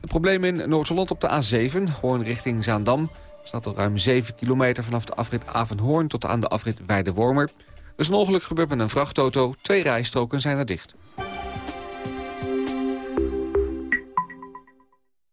Een probleem in Noord-Holland op de A7, Hoorn richting Zaandam staat al ruim 7 kilometer vanaf de afrit Avenhoorn tot aan de afrit Weide-Wormer. Er is een ongeluk gebeurd met een vrachtauto. Twee rijstroken zijn er dicht.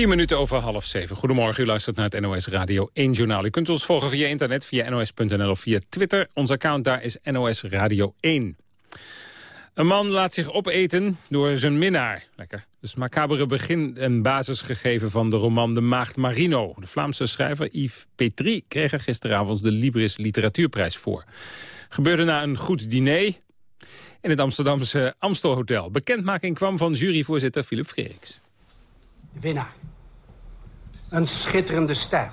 Vier minuten over half zeven. Goedemorgen, u luistert naar het NOS Radio 1 Journaal. U kunt ons volgen via internet, via nos.nl of via Twitter. Ons account daar is NOS Radio 1. Een man laat zich opeten door zijn minnaar. Lekker. Dus macabere begin en basis gegeven van de roman De Maagd Marino. De Vlaamse schrijver Yves Petrie kreeg er gisteravond de Libris Literatuurprijs voor. Gebeurde na een goed diner in het Amsterdamse Amstelhotel. Bekendmaking kwam van juryvoorzitter Philip Freeriks. Winnaar. Een schitterende stijl.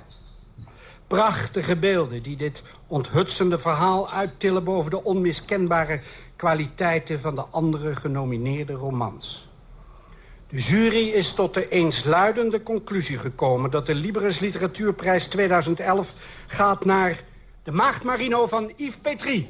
Prachtige beelden die dit onthutsende verhaal uittillen... boven de onmiskenbare kwaliteiten van de andere genomineerde romans. De jury is tot de eensluidende conclusie gekomen... dat de Libris Literatuurprijs 2011 gaat naar de Maagd Marino van Yves Petrie.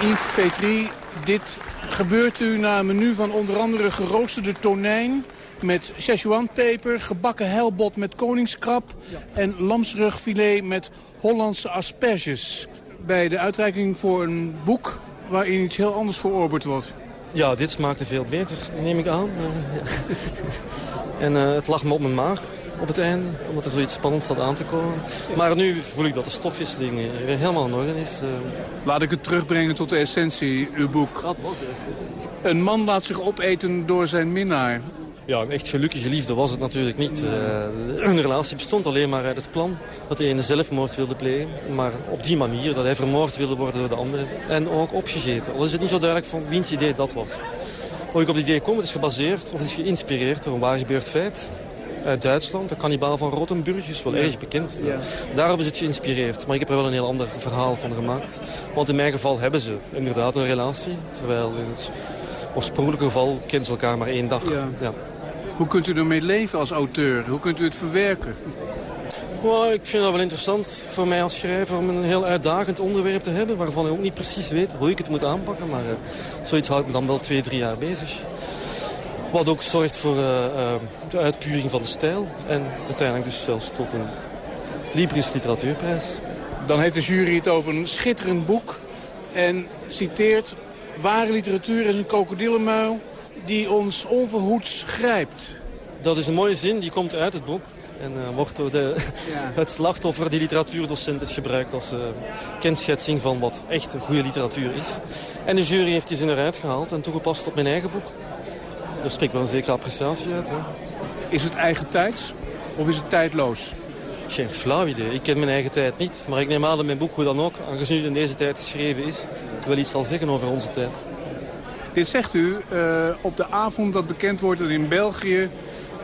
Yves Petrie, dit gebeurt u na een menu van onder andere geroosterde tonijn... met Szechuanpeper, gebakken helbot met koningskrab... en lamsrugfilet met Hollandse asperges. Bij de uitreiking voor een boek waarin iets heel anders verorberd wordt. Ja, dit smaakte veel beter, neem ik aan. en uh, het lag me op mijn maag. Op het einde. Omdat er zoiets spannends staat aan te komen. Maar nu voel ik dat de stofwisseling weer helemaal in orde is. Laat ik het terugbrengen tot de essentie, uw boek. Dat was de essentie. Een man laat zich opeten door zijn minnaar. Ja, een echt gelukkige liefde was het natuurlijk niet. Uh, hun relatie bestond alleen maar uit het plan dat de ene zelfmoord wilde plegen. Maar op die manier dat hij vermoord wilde worden door de andere. En ook opgegeten. Al is het niet zo duidelijk van wiens idee dat was. Hoe ik op het idee kom, het is gebaseerd of het is geïnspireerd door een waar gebeurd feit. Uit Duitsland, de kannibaal van Rotenburg, is wel erg bekend. Ja. Daar hebben ze het geïnspireerd. Maar ik heb er wel een heel ander verhaal van gemaakt. Want in mijn geval hebben ze inderdaad een relatie. Terwijl in het oorspronkelijke geval kennen ze elkaar maar één dag. ja. Hoe kunt u ermee leven als auteur? Hoe kunt u het verwerken? Well, ik vind dat wel interessant voor mij als schrijver om een heel uitdagend onderwerp te hebben... waarvan ik ook niet precies weet hoe ik het moet aanpakken. Maar uh, zoiets houdt me dan wel twee, drie jaar bezig. Wat ook zorgt voor uh, uh, de uitpuring van de stijl. En uiteindelijk dus zelfs tot een Libris Literatuurprijs. Dan heeft de jury het over een schitterend boek. En citeert... Ware literatuur is een krokodillenmuil die ons onverhoeds grijpt. Dat is een mooie zin, die komt uit het boek. En uh, wordt door de, het slachtoffer, die literatuurdocent, is gebruikt als uh, kenschetsing van wat echt goede literatuur is. En de jury heeft die zin eruit gehaald en toegepast op mijn eigen boek. Daar spreekt wel een zekere appreciatie uit. Hè. Is het eigen tijds of is het tijdloos? Geen flauw idee. Ik ken mijn eigen tijd niet. Maar ik neem aan dat mijn boek, hoe dan ook, aangezien het in deze tijd geschreven is, wel iets zal zeggen over onze tijd. Dit zegt u uh, op de avond dat bekend wordt dat in België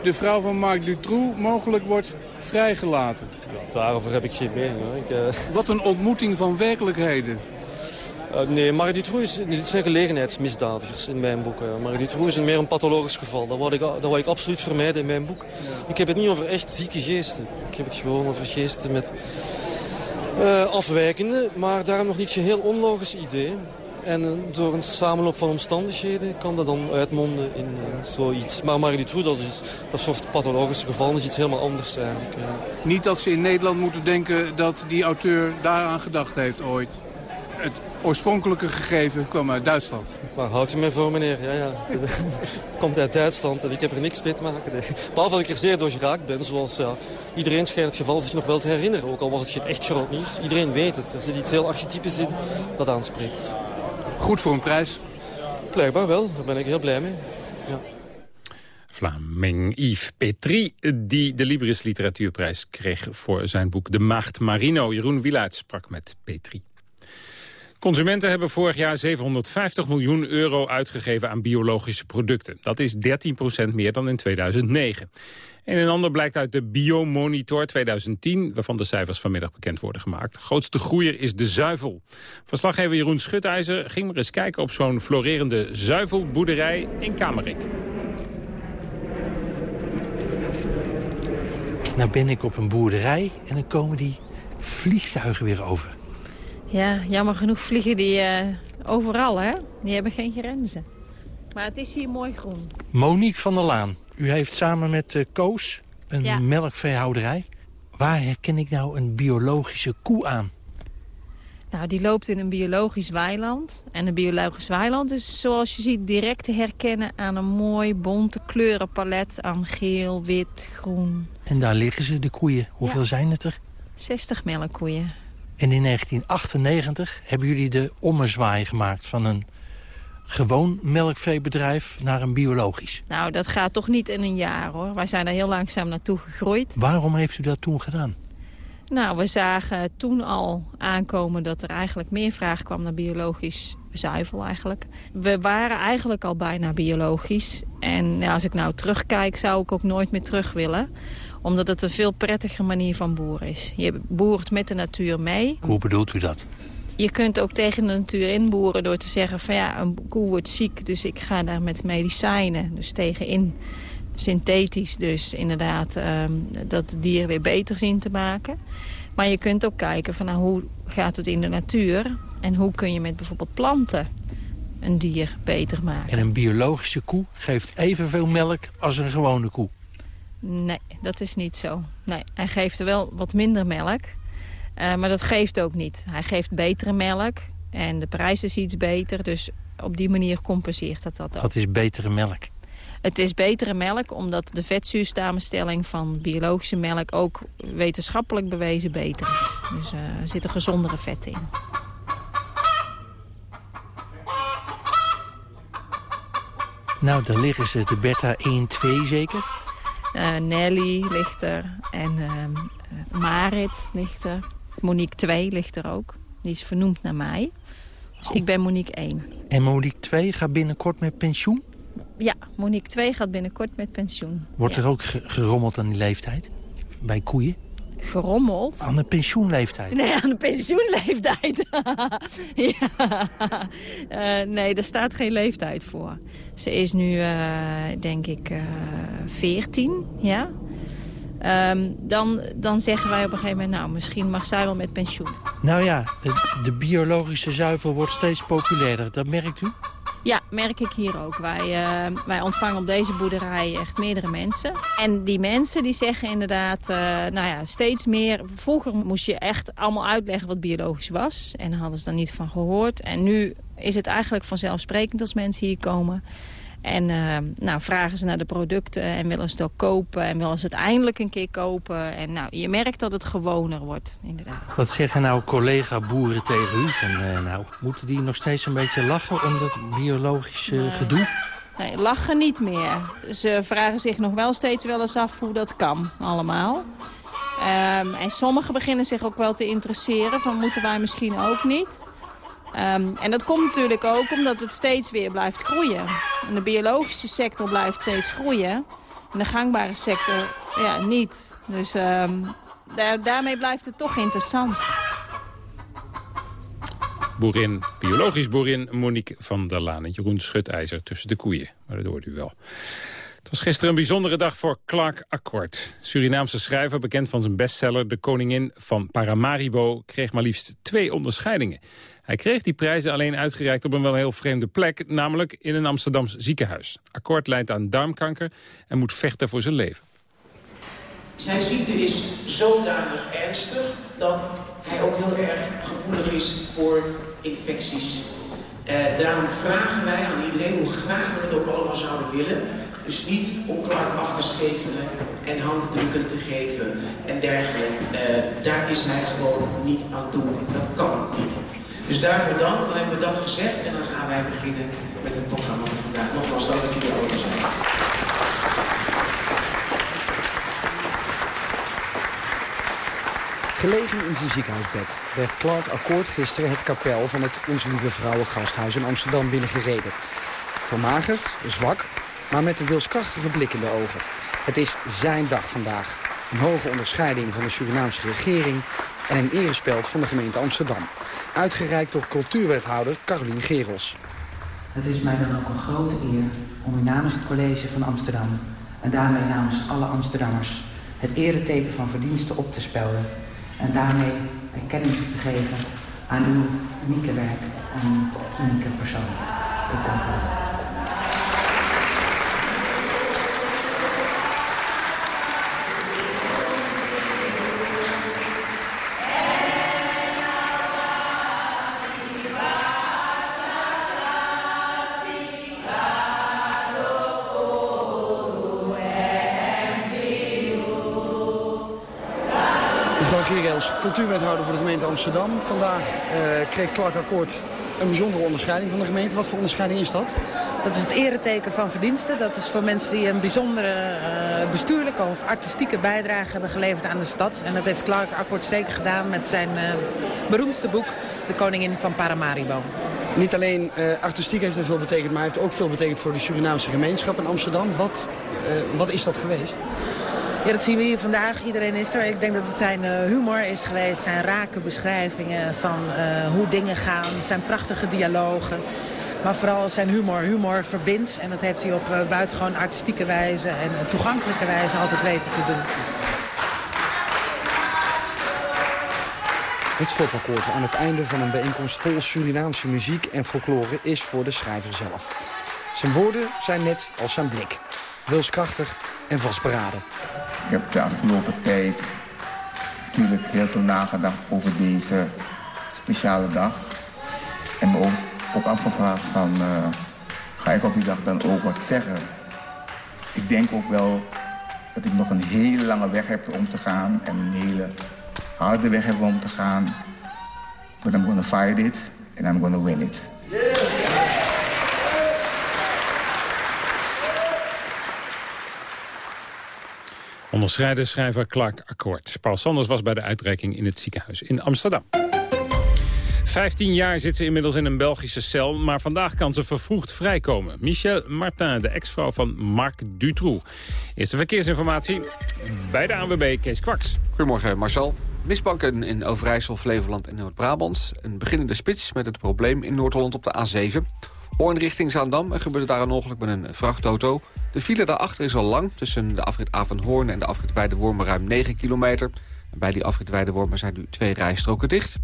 de vrouw van Marc Dutroux mogelijk wordt vrijgelaten. Ja, daarover heb ik geen mening. Hoor. Ik, uh... Wat een ontmoeting van werkelijkheden. Uh, nee, Marc Dutroux is, zijn gelegenheidsmisdadigers in mijn boek. Uh. Marc Dutroux is meer een pathologisch geval. Dat wil ik, dat wil ik absoluut vermijden in mijn boek. Ik heb het niet over echt zieke geesten. Ik heb het gewoon over geesten met uh, afwijkende, maar daarom nog niet zo heel onlogisch idee. En door een samenloop van omstandigheden kan dat dan uitmonden in zoiets. Maar Marie Dutroux, dat is dat soort pathologische gevallen, is iets helemaal anders eigenlijk. Niet dat ze in Nederland moeten denken dat die auteur daaraan gedacht heeft ooit. Het oorspronkelijke gegeven kwam uit Duitsland. Waar houdt u mij voor, meneer? Ja, ja. het komt uit Duitsland en ik heb er niks mee te maken. Behalve dat ik er zeer door geraakt ben, zoals ja, iedereen schijnt het geval zich nog wel te herinneren. Ook al was het geen echt groot nieuws. Iedereen weet het. Er zit iets heel archetypisch in dat aanspreekt. Goed voor een prijs? Blijkbaar wel, daar ben ik heel blij mee. Ja. Vlaming Yves Petrie, die de Libris Literatuurprijs kreeg voor zijn boek De Maagd Marino. Jeroen Wielaert sprak met Petrie. Consumenten hebben vorig jaar 750 miljoen euro uitgegeven aan biologische producten. Dat is 13% meer dan in 2009. En een ander blijkt uit de Biomonitor 2010... waarvan de cijfers vanmiddag bekend worden gemaakt. Grootste groeier is de zuivel. Verslaggever Jeroen Schutijzer ging maar eens kijken... op zo'n florerende zuivelboerderij in Kamerik. Nou ben ik op een boerderij en dan komen die vliegtuigen weer over. Ja, jammer genoeg vliegen die uh, overal, hè? Die hebben geen grenzen. Maar het is hier mooi groen. Monique van der Laan, u heeft samen met uh, Koos een ja. melkveehouderij. Waar herken ik nou een biologische koe aan? Nou, die loopt in een biologisch weiland. En een biologisch weiland is, zoals je ziet, direct te herkennen aan een mooi bonte kleurenpalet aan geel, wit, groen. En daar liggen ze, de koeien. Hoeveel ja. zijn het er? 60 melkkoeien. En in 1998 hebben jullie de ommezwaai gemaakt van een gewoon melkveebedrijf naar een biologisch. Nou, dat gaat toch niet in een jaar, hoor. Wij zijn er heel langzaam naartoe gegroeid. Waarom heeft u dat toen gedaan? Nou, we zagen toen al aankomen dat er eigenlijk meer vraag kwam naar biologisch zuivel eigenlijk. We waren eigenlijk al bijna biologisch. En ja, als ik nou terugkijk, zou ik ook nooit meer terug willen omdat het een veel prettiger manier van boeren is. Je boert met de natuur mee. Hoe bedoelt u dat? Je kunt ook tegen de natuur inboeren door te zeggen van ja, een koe wordt ziek, dus ik ga daar met medicijnen dus tegenin. Synthetisch dus inderdaad um, dat dier weer beter zien te maken. Maar je kunt ook kijken van nou, hoe gaat het in de natuur en hoe kun je met bijvoorbeeld planten een dier beter maken. En een biologische koe geeft evenveel melk als een gewone koe? Nee, dat is niet zo. Nee, hij geeft wel wat minder melk. Uh, maar dat geeft ook niet. Hij geeft betere melk en de prijs is iets beter. Dus op die manier compenseert dat dat ook. Wat is betere melk? Het is betere melk omdat de vetzuursamenstelling van biologische melk ook wetenschappelijk bewezen beter is. Dus uh, er zitten gezondere vetten in. Nou, daar liggen ze. De Beta 1, 2 zeker? Uh, Nelly ligt er. En uh, Marit ligt er. Monique 2 ligt er ook. Die is vernoemd naar mij. Dus ik ben Monique 1. En Monique 2 gaat binnenkort met pensioen? Ja, Monique 2 gaat binnenkort met pensioen. Wordt er ook gerommeld aan die leeftijd? Bij koeien? Gerommeld? Aan de pensioenleeftijd? Nee, aan de pensioenleeftijd. ja. Uh, nee, er staat geen leeftijd voor. Ze is nu, uh, denk ik, uh, 14, ja. Um, dan, dan zeggen wij op een gegeven moment, nou, misschien mag zij wel met pensioen. Nou ja, de, de biologische zuivel wordt steeds populairder. Dat merkt u? Ja, merk ik hier ook. Wij, uh, wij ontvangen op deze boerderij echt meerdere mensen. En die mensen die zeggen inderdaad, uh, nou ja, steeds meer... Vroeger moest je echt allemaal uitleggen wat biologisch was. En hadden ze dan niet van gehoord. En nu is het eigenlijk vanzelfsprekend als mensen hier komen... En uh, nou, vragen ze naar de producten en willen ze het ook kopen en willen ze het eindelijk een keer kopen. En nou, je merkt dat het gewoner wordt, inderdaad. Wat zeggen nou collega-boeren tegen u? Uh, nou, moeten die nog steeds een beetje lachen om dat biologische gedoe? Nee, lachen niet meer. Ze vragen zich nog wel steeds wel eens af hoe dat kan, allemaal. Um, en sommigen beginnen zich ook wel te interesseren van moeten wij misschien ook niet. Um, en dat komt natuurlijk ook omdat het steeds weer blijft groeien. En de biologische sector blijft steeds groeien. En de gangbare sector ja, niet. Dus daar, daarmee blijft het toch interessant. Boerin, biologisch boerin Monique van der Laan en Jeroen Schutijzer tussen de koeien. Maar dat hoort u wel. Het was gisteren een bijzondere dag voor Clark Akkoord. Surinaamse schrijver, bekend van zijn bestseller De Koningin van Paramaribo... kreeg maar liefst twee onderscheidingen. Hij kreeg die prijzen alleen uitgereikt op een wel heel vreemde plek... namelijk in een Amsterdams ziekenhuis. Akkoord leidt aan darmkanker en moet vechten voor zijn leven. Zijn ziekte is zodanig ernstig dat hij ook heel erg gevoelig is voor infecties. Uh, daarom vragen wij aan iedereen, hoe graag we het ook allemaal zouden willen... dus niet om Clark af te stevenen en handdrukken te geven en dergelijke. Uh, daar is hij gewoon niet aan toe. Dat kan niet. Dus daarvoor dan, dan hebben we dat gezegd en dan gaan wij beginnen met het programma van vandaag. Nogmaals, dank dat jullie er zijn. Gelegen in zijn ziekenhuisbed werd Clark Akkoord gisteren het kapel van het Onze Lieve Vrouwen Gasthuis in Amsterdam binnengereden. Vermagerd, zwak, maar met een wilskrachtige blik in de ogen. Het is zijn dag vandaag. Een hoge onderscheiding van de Surinaamse regering en een erespeld van de gemeente Amsterdam. Uitgereikt door cultuurwethouder Carolien Geros. Het is mij dan ook een grote eer om u namens het college van Amsterdam... en daarmee namens alle Amsterdammers het ereteken van verdiensten op te spelden... en daarmee erkenning te geven aan uw unieke werk en unieke persoon. Ik dank u wel. Voor de gemeente Amsterdam. Vandaag uh, kreeg Clark Akkoord een bijzondere onderscheiding van de gemeente. Wat voor onderscheiding is dat? Dat is het ereteken van verdiensten. Dat is voor mensen die een bijzondere uh, bestuurlijke of artistieke bijdrage hebben geleverd aan de stad. En dat heeft Clark Akkoord zeker gedaan met zijn uh, beroemdste boek, De Koningin van Paramaribo. Niet alleen uh, artistiek heeft hij veel betekend, maar hij heeft ook veel betekend voor de Surinaamse gemeenschap in Amsterdam. Wat, wat is dat geweest? Ja, dat zien we hier vandaag. Iedereen is er. Ik denk dat het zijn uh, humor is geweest. Zijn rake beschrijvingen van uh, hoe dingen gaan. Zijn prachtige dialogen. Maar vooral zijn humor. Humor verbindt. En dat heeft hij op uh, buitengewoon artistieke wijze en toegankelijke wijze altijd weten te doen. Het slotakkoord aan het einde van een bijeenkomst vol Surinaamse muziek en folklore is voor de schrijver zelf. Zijn woorden zijn net als zijn blik. Wilskrachtig en vastberaden. Ik heb de afgelopen tijd natuurlijk heel veel nagedacht over deze speciale dag. En me ook, afgevraagd van, uh, ga ik op die dag dan ook wat zeggen ik denk ook wel dat ik nog een hele lange weg heb om te gaan en een hele harde weg heb om te gaan. But I'm gonna fight it and I'm gonna win it. Onderschrijder schrijver Clark Akkoord. Paul Sanders was bij de uitreiking in het ziekenhuis in Amsterdam. 15 jaar zit ze inmiddels in een Belgische cel, maar vandaag kan ze vervroegd vrijkomen. Michel Martin, de ex-vrouw van Marc Dutroux. Eerste verkeersinformatie bij de ANWB Kees Kwaks. Goedemorgen Marcel. Misbanken in Overijssel, Flevoland en Noord-Brabant. Een beginnende spits met het probleem in Noord-Holland op de A7. Hoorn richting Zaandam. Er gebeurde daar een ongeluk met een vrachtauto. De file daarachter is al lang. Tussen de afrit Avanhoorn en de afrit Weidewormen ruim 9 kilometer. En bij die afrit Weidewormen zijn nu twee rijstroken dicht.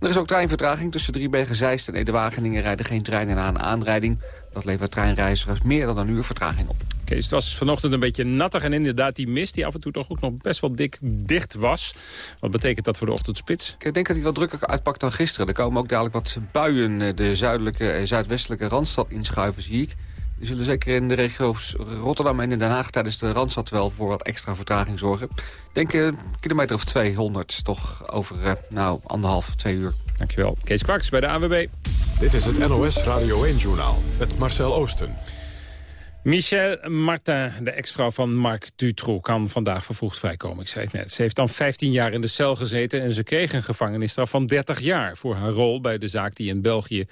Er is ook treinvertraging. Tussen Driebergen-Zeist en Ede-Wageningen rijden geen treinen na een aanrijding. Dat levert treinreizigers meer dan een uur vertraging op. Kees, het was vanochtend een beetje nattig en inderdaad die mist... die af en toe toch ook nog best wel dik dicht was. Wat betekent dat voor de ochtendspits? Ik denk dat hij wat drukker uitpakt dan gisteren. Er komen ook dadelijk wat buien eh, de zuidelijke en zuidwestelijke Randstad inschuiven, zie ik. Die zullen zeker in de regio's Rotterdam en in Den Haag... tijdens de Randstad wel voor wat extra vertraging zorgen. Ik denk een kilometer of 200 toch over uh, nou, anderhalf, twee uur. Dankjewel. Kees Kwaks bij de AWB. Dit is het NOS Radio 1-journaal met Marcel Oosten. Michel Martin, de ex-vrouw van Marc Dutroux, kan vandaag vervroegd vrijkomen. Ik zei het net. Ze heeft dan 15 jaar in de cel gezeten... en ze kreeg een gevangenisstraf van 30 jaar... voor haar rol bij de zaak die in België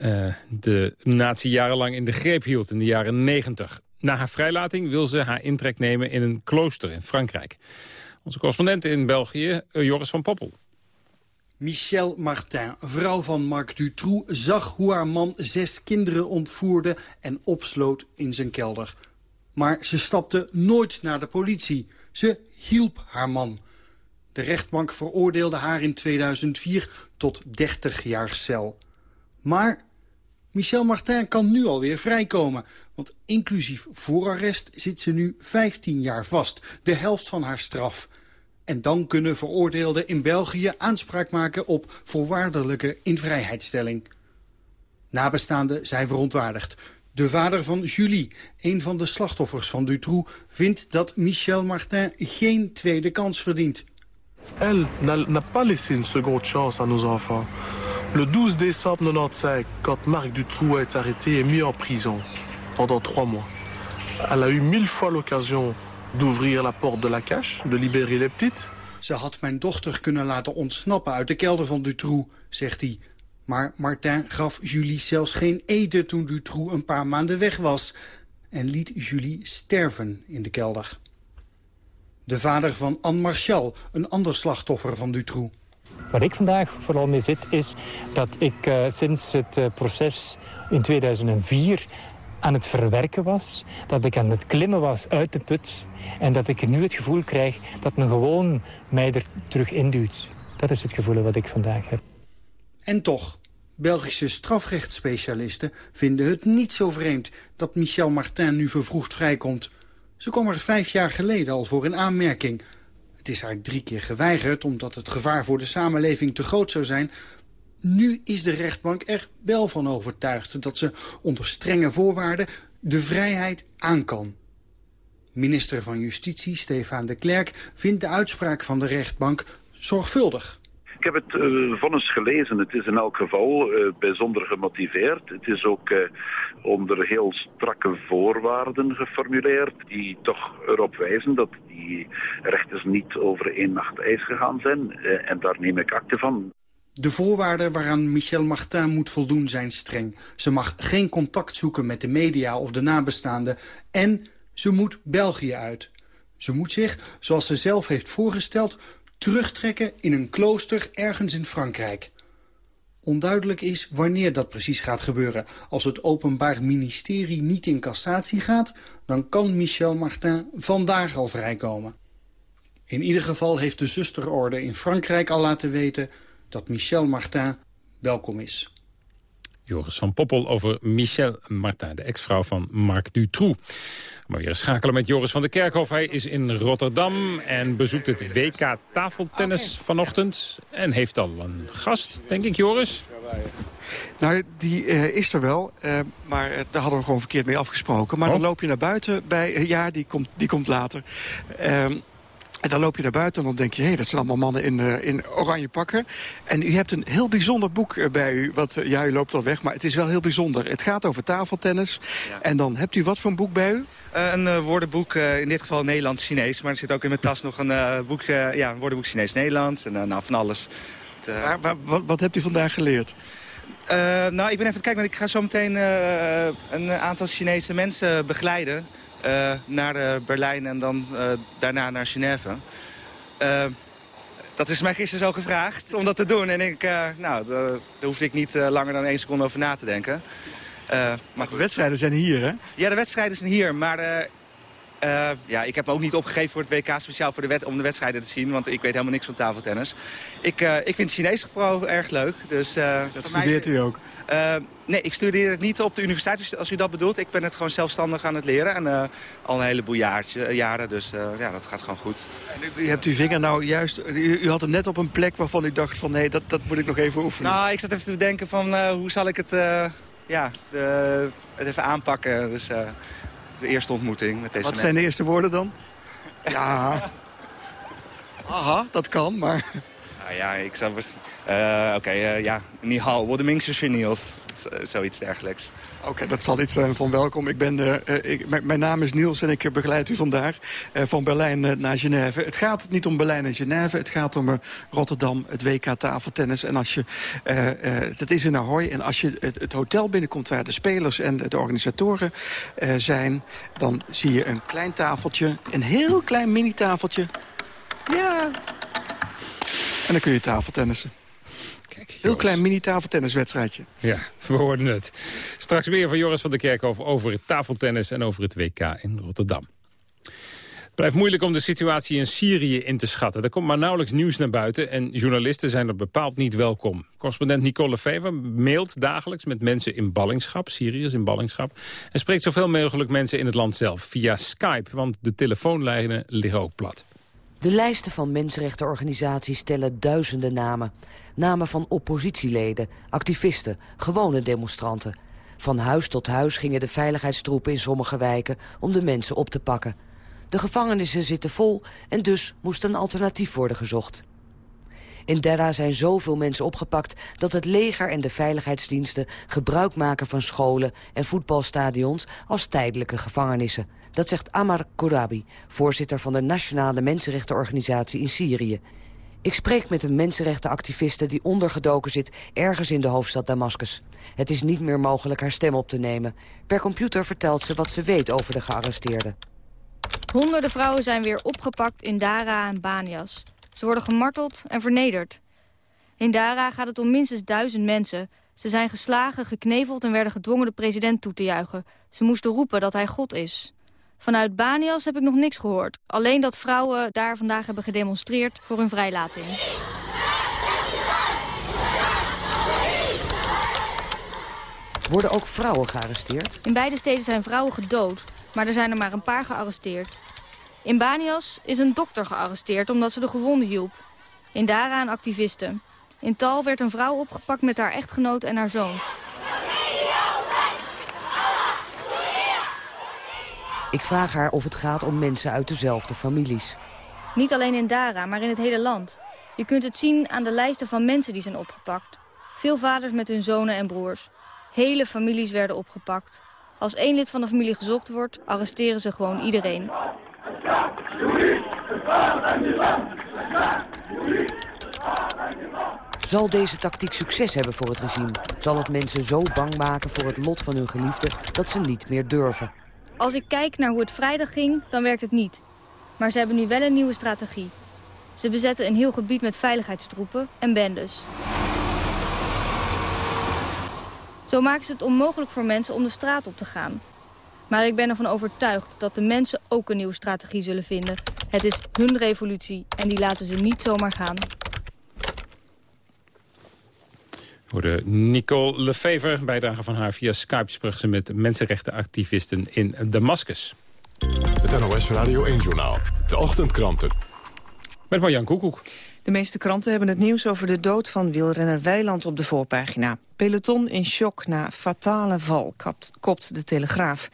uh, de nazi jarenlang in de greep hield in de jaren 90. Na haar vrijlating wil ze haar intrek nemen in een klooster in Frankrijk. Onze correspondent in België, uh, Joris van Poppel. Michel Martin, vrouw van Marc Dutroux, zag hoe haar man zes kinderen ontvoerde en opsloot in zijn kelder. Maar ze stapte nooit naar de politie. Ze hielp haar man. De rechtbank veroordeelde haar in 2004 tot 30 jaar cel. Maar Michel Martin kan nu alweer vrijkomen. Want inclusief voorarrest zit ze nu 15 jaar vast. De helft van haar straf. En dan kunnen veroordeelden in België aanspraak maken op voorwaardelijke invrijheidstelling. Nabestaanden zijn verontwaardigd. De vader van Julie, een van de slachtoffers van Dutroux... vindt dat Michel Martin geen tweede kans verdient. Elle n'a pas laissé une seconde chance à nos enfants. Le 12 décembre 1995, quand Marc Dutroux a été arrêté et mis en prison pendant trois mois, elle a eu mille fois l'occasion d'ouvrir la porte de la cache, de libérer les petites. Ze had mijn dochter kunnen laten ontsnappen uit de kelder van Dutroux, zegt hij. Maar Martin gaf Julie zelfs geen eten toen Dutroux een paar maanden weg was... en liet Julie sterven in de kelder. De vader van Anne Marchal, een ander slachtoffer van Dutroux. Waar ik vandaag vooral mee zit, is dat ik uh, sinds het uh, proces in 2004 aan het verwerken was. Dat ik aan het klimmen was uit de put. En dat ik nu het gevoel krijg dat men gewoon mij er terug induwt. Dat is het gevoel wat ik vandaag heb. En toch, Belgische strafrechtsspecialisten vinden het niet zo vreemd... dat Michel Martin nu vervroegd vrijkomt. Ze kwam er vijf jaar geleden al voor in aanmerking... Het is haar drie keer geweigerd omdat het gevaar voor de samenleving te groot zou zijn. Nu is de rechtbank er wel van overtuigd dat ze onder strenge voorwaarden de vrijheid aan kan. Minister van Justitie Stefan de Klerk vindt de uitspraak van de rechtbank zorgvuldig. Ik heb het uh, vonnis gelezen. Het is in elk geval uh, bijzonder gemotiveerd. Het is ook uh, onder heel strakke voorwaarden geformuleerd... die toch erop wijzen dat die rechters niet over één nacht ijs gegaan zijn. en daar neem ik akte van. De voorwaarden waaraan Michel Martin moet voldoen zijn streng. Ze mag geen contact zoeken met de media of de nabestaanden. En ze moet België uit. Ze moet zich, zoals ze zelf heeft voorgesteld terugtrekken in een klooster ergens in Frankrijk. Onduidelijk is wanneer dat precies gaat gebeuren. Als het Openbaar Ministerie niet in cassatie gaat... dan kan Michel Martin vandaag al vrijkomen. In ieder geval heeft de zusterorde in Frankrijk al laten weten... dat Michel Martin welkom is. Joris van Poppel over Michel Martin, de ex-vrouw van Marc Dutroux. Maar weer schakelen met Joris van der Kerkhof. Hij is in Rotterdam en bezoekt het WK tafeltennis vanochtend. En heeft al een gast, denk ik, Joris? Nou, die uh, is er wel, uh, maar uh, daar hadden we gewoon verkeerd mee afgesproken. Maar Oh. dan loop je naar buiten bij... ja, die komt, die komt later. En dan loop je naar buiten en dan denk je... hé, hey, dat zijn allemaal mannen in, eh, in oranje pakken. En u hebt een heel bijzonder boek eh, bij u. Wat, eh, ja, u loopt al weg, maar het is wel heel bijzonder. Het gaat over tafeltennis. En dan hebt u wat voor een boek bij u? Een woordenboek, in dit geval Nederlands-Chinees. Maar er zit ook in mijn tas nog een, boek, ja, een woordenboek Chinees-Nederlands. En nou, van alles. Het, wat, wat hebt u vandaag geleerd? Nou, ik ben even aan het kijken, want ik ga zo meteen een aantal Chinese mensen begeleiden. Eh, naar eh, Berlijn en dan eh, daarna naar Genève. Dat is mij gisteren zo gevraagd om dat te doen. En ik, nou, daar daar hoefde ik niet langer dan één seconde over na te denken. Maar de wedstrijden zijn hier, hè? Ja, de wedstrijden zijn hier, maar... eh, ja, ik heb me ook niet opgegeven voor het WK speciaal voor de wet, om de wedstrijden te zien. Want ik weet helemaal niks van tafeltennis. Ik, eh, ik vind Chinees vooral erg leuk. Dus, eh, Dat mij- studeert u ook? Nee, ik studeer het niet op de universiteit, dus als u dat bedoelt. Ik ben het gewoon zelfstandig aan het leren. En eh, al een heleboel jaartje, jaren, dus eh, ja, dat gaat gewoon goed. U hebt uw vinger nou juist... U, u had hem net op een plek waarvan u dacht van... nee, dat, dat moet ik nog even oefenen. Nou, ik zat even te bedenken van eh, hoe zal ik het, eh, ja, de, het even aanpakken. Dus eh, de eerste ontmoeting met deze Wat zijn de mensen. eerste woorden dan? Ja. Aha, dat kan, maar... Nou ja, ik zou... eh, Oké, eh, ja, Ni hao, wo de Mingse genials. Z- Zoiets dergelijks. Oké, dat zal iets zijn van welkom. Ik ben de, eh, ik, mijn, naam is Niels en ik begeleid u vandaag eh, van Berlijn eh, naar Genève. Het gaat niet om Berlijn en Genève, het gaat om eh, Rotterdam, het WK tafeltennis. En als je, eh, eh, dat is in Ahoy, en als je het, het hotel binnenkomt waar de spelers en de organisatoren eh, zijn... dan zie je een klein tafeltje, een heel klein mini-tafeltje. Ja. En dan kun je tafeltennissen. Heel klein mini-tafeltenniswedstrijdje. Ja, we hoorden het. Straks meer van Joris van der Kerkhof over het tafeltennis en over het WK in Rotterdam. Het blijft moeilijk om de situatie in Syrië in te schatten. Er komt maar nauwelijks nieuws naar buiten en journalisten zijn er bepaald niet welkom. Correspondent Nicole Fever mailt dagelijks met mensen in ballingschap, Syriërs in ballingschap... en spreekt zoveel mogelijk mensen in het land zelf via Skype, want de telefoonlijnen liggen ook plat. De lijsten van mensenrechtenorganisaties tellen duizenden namen. Namen van oppositieleden, activisten, gewone demonstranten. Van huis tot huis gingen de veiligheidstroepen in sommige wijken om de mensen op te pakken. De gevangenissen zitten vol en dus moest een alternatief worden gezocht. In Derra zijn zoveel mensen opgepakt dat het leger en de veiligheidsdiensten gebruik maken van scholen en voetbalstadions als tijdelijke gevangenissen. Dat zegt Amar Korabi, voorzitter van de Nationale Mensenrechtenorganisatie in Syrië. Ik spreek met een mensenrechtenactiviste die ondergedoken zit ergens in de hoofdstad Damascus. Het is niet meer mogelijk haar stem op te nemen. Per computer vertelt ze wat ze weet over de gearresteerden. Honderden vrouwen zijn weer opgepakt in Dara en Banias. Ze worden gemarteld en vernederd. In Dara gaat het om minstens duizend mensen. Ze zijn geslagen, gekneveld en werden gedwongen de president toe te juichen. Ze moesten roepen dat hij God is. Vanuit Banias heb ik nog niks gehoord. Alleen dat vrouwen daar vandaag hebben gedemonstreerd voor hun vrijlating. Worden ook vrouwen gearresteerd? In beide steden zijn vrouwen gedood, maar er zijn er maar een paar gearresteerd. In Banias is een dokter gearresteerd omdat ze de gewonden hielp. In Dara een activiste. In Tal werd een vrouw opgepakt met haar echtgenoot en haar zoons. Ik vraag haar of het gaat om mensen uit dezelfde families. Niet alleen in Dara, maar in het hele land. Je kunt het zien aan de lijsten van mensen die zijn opgepakt. Veel vaders met hun zonen en broers. Hele families werden opgepakt. Als één lid van de familie gezocht wordt, arresteren ze gewoon iedereen. Zal deze tactiek succes hebben voor het regime? Zal het mensen zo bang maken voor het lot van hun geliefden dat ze niet meer durven? Als ik kijk naar hoe het vrijdag ging, dan werkt het niet. Maar ze hebben nu wel een nieuwe strategie. Ze bezetten een heel gebied met veiligheidstroepen en bendes. Zo maken ze het onmogelijk voor mensen om de straat op te gaan. Maar ik ben ervan overtuigd dat de mensen ook een nieuwe strategie zullen vinden. Het is hun revolutie en die laten ze niet zomaar gaan. Voor de Nicole Lefever, bijdrage van haar via Skype... sprak ze met mensenrechtenactivisten in Damascus. Het NOS Radio 1-journaal. De ochtendkranten. Met Marjan Koekoek. De meeste kranten hebben het nieuws over de dood van wielrenner Weiland op de voorpagina. Peloton in shock na fatale val, kapt, kopt de Telegraaf.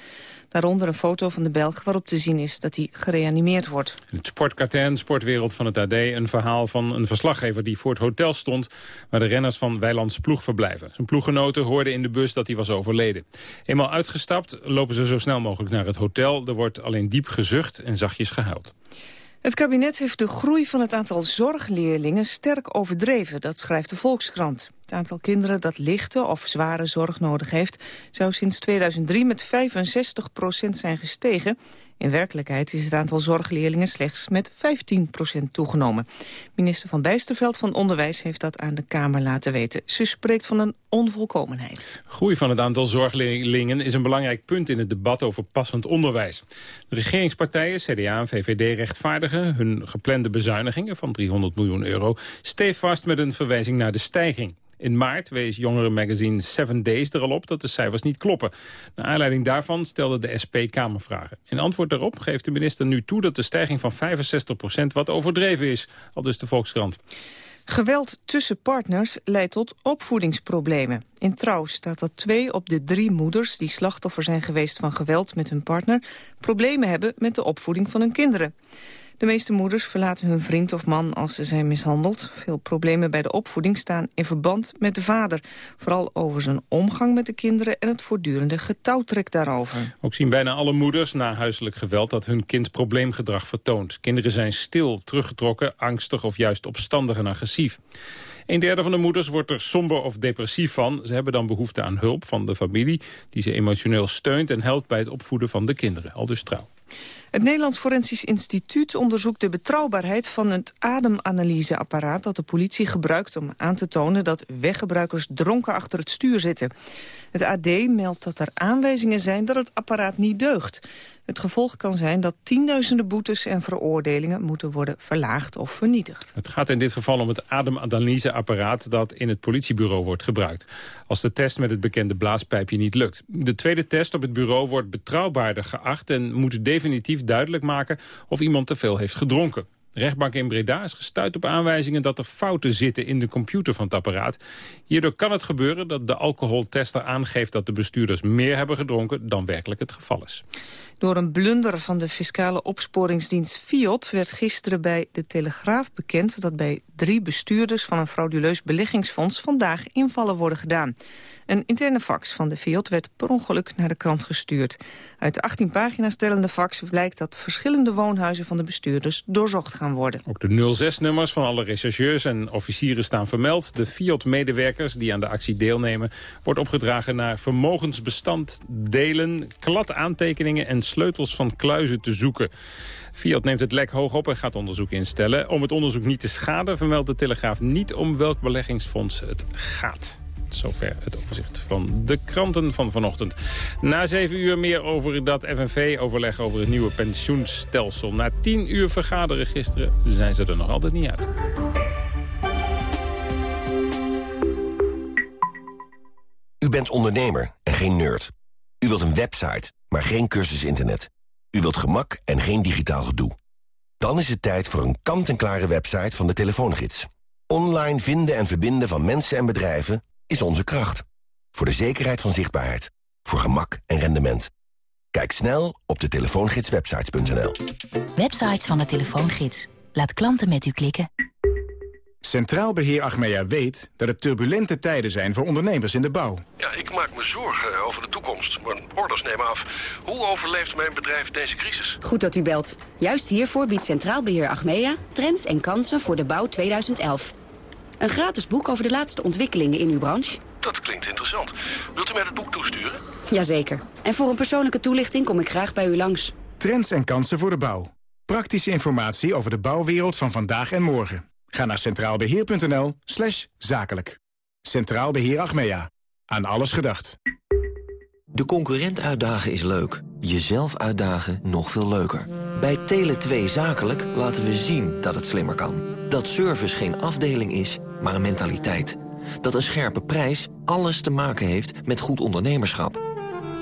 Daaronder een foto van de Belg waarop te zien is dat hij gereanimeerd wordt. Het sportkatern, sportwereld van het AD, een verhaal van een verslaggever die voor het hotel stond waar de renners van Weilands ploeg verblijven. Zijn ploeggenoten hoorden in de bus dat hij was overleden. Eenmaal uitgestapt lopen ze zo snel mogelijk naar het hotel. Er wordt alleen diep gezucht en zachtjes gehuild. Het kabinet heeft de groei van het aantal zorgleerlingen sterk overdreven, dat schrijft de Volkskrant. Het aantal kinderen dat lichte of zware zorg nodig heeft... zou sinds 2003 met 65 procent zijn gestegen. In werkelijkheid is het aantal zorgleerlingen slechts met 15% toegenomen. Minister van Bijsterveld van Onderwijs heeft dat aan de Kamer laten weten. Ze spreekt van een onvolkomenheid. Groei van het aantal zorgleerlingen is een belangrijk punt in het debat over passend onderwijs. De regeringspartijen, CDA en VVD rechtvaardigen hun geplande bezuinigingen van 300 miljoen euro stevast met een verwijzing naar de stijging. In maart wees jongerenmagazine Seven Days er al op dat de cijfers niet kloppen. Naar aanleiding daarvan stelde de SP Kamervragen. In antwoord daarop geeft de minister nu toe dat de stijging van 65% wat overdreven is. Al dus de Volkskrant. Geweld tussen partners leidt tot opvoedingsproblemen. In Trouw staat dat twee op de drie moeders die slachtoffer zijn geweest van geweld met hun partner... problemen hebben met de opvoeding van hun kinderen. De meeste moeders verlaten hun vriend of man als ze zijn mishandeld. Veel problemen bij de opvoeding staan in verband met de vader. Vooral over zijn omgang met de kinderen en het voortdurende getouwtrek daarover. Ook zien bijna alle moeders na huiselijk geweld dat hun kind probleemgedrag vertoont. Kinderen zijn stil, teruggetrokken, angstig of juist opstandig en agressief. Een derde van de moeders wordt er somber of depressief van. Ze hebben dan behoefte aan hulp van de familie... die ze emotioneel steunt en helpt bij het opvoeden van de kinderen. Al dus trouw. Het Nederlands Forensisch Instituut onderzoekt de betrouwbaarheid van het ademanalyseapparaat dat de politie gebruikt om aan te tonen dat weggebruikers dronken achter het stuur zitten. Het AD meldt dat er aanwijzingen zijn dat het apparaat niet deugt. Het gevolg kan zijn dat tienduizenden boetes en veroordelingen moeten worden verlaagd of vernietigd. Het gaat in dit geval om het ademanalyseapparaat dat in het politiebureau wordt gebruikt. Als de test met het bekende blaaspijpje niet lukt. De tweede test op het bureau wordt betrouwbaarder geacht en moet definitief duidelijk maken of iemand te veel heeft gedronken. Rechtbank in Breda is gestuurd op aanwijzingen dat er fouten zitten in de computer van het apparaat. Hierdoor kan het gebeuren dat de alcoholtester aangeeft dat de bestuurders meer hebben gedronken dan werkelijk het geval is. Door een blunder van de fiscale opsporingsdienst FIOT werd gisteren bij de Telegraaf bekend dat bij drie bestuurders van een frauduleus beleggingsfonds vandaag invallen worden gedaan. Een interne fax van de Fiat werd per ongeluk naar de krant gestuurd. Uit de 18 pagina's stellende fax blijkt dat verschillende woonhuizen van de bestuurders doorzocht gaan worden. Ook de 06-nummers van alle rechercheurs en officieren staan vermeld. De Fiat-medewerkers die aan de actie deelnemen... wordt opgedragen naar vermogensbestanddelen, kladaantekeningen en sleutels van kluizen te zoeken. Fiat neemt het lek hoog op en gaat onderzoek instellen. Om het onderzoek niet te schaden vermeldt de Telegraaf niet om welk beleggingsfonds het gaat. Zover het overzicht van de kranten van vanochtend. Na zeven uur meer over dat FNV-overleg over het nieuwe pensioenstelsel. Na tien uur vergaderen gisteren zijn ze er nog altijd niet uit. U bent ondernemer en geen nerd. U wilt een website, maar geen cursus internet. U wilt gemak en geen digitaal gedoe. Dan is het tijd voor een kant-en-klare website van de telefoongids. Online vinden en verbinden van mensen en bedrijven is onze kracht. Voor de zekerheid van zichtbaarheid. Voor gemak en rendement. Kijk snel op de telefoongidswebsites.nl. Websites van de telefoongids. Laat klanten met u klikken. Centraal Beheer Achmea weet dat het turbulente tijden zijn voor ondernemers in de bouw. Ja, ik maak me zorgen over de toekomst. Mijn orders nemen af. Hoe overleeft mijn bedrijf deze crisis? Goed dat u belt. Juist hiervoor biedt Centraal Beheer Achmea trends en kansen voor de bouw 2011. Een gratis boek over de laatste ontwikkelingen in uw branche. Dat klinkt interessant. Wilt u mij het boek toesturen? Jazeker. En voor een persoonlijke toelichting kom ik graag bij u langs. Trends en kansen voor de bouw. Praktische informatie over de bouwwereld van vandaag en morgen. Ga naar centraalbeheer.nl slash zakelijk. Centraal Beheer Achmea. Aan alles gedacht. De concurrent uitdagen is leuk. Jezelf uitdagen nog veel leuker. Bij Tele2 Zakelijk laten we zien dat het slimmer kan. Dat service geen afdeling is, maar een mentaliteit. Dat een scherpe prijs alles te maken heeft met goed ondernemerschap.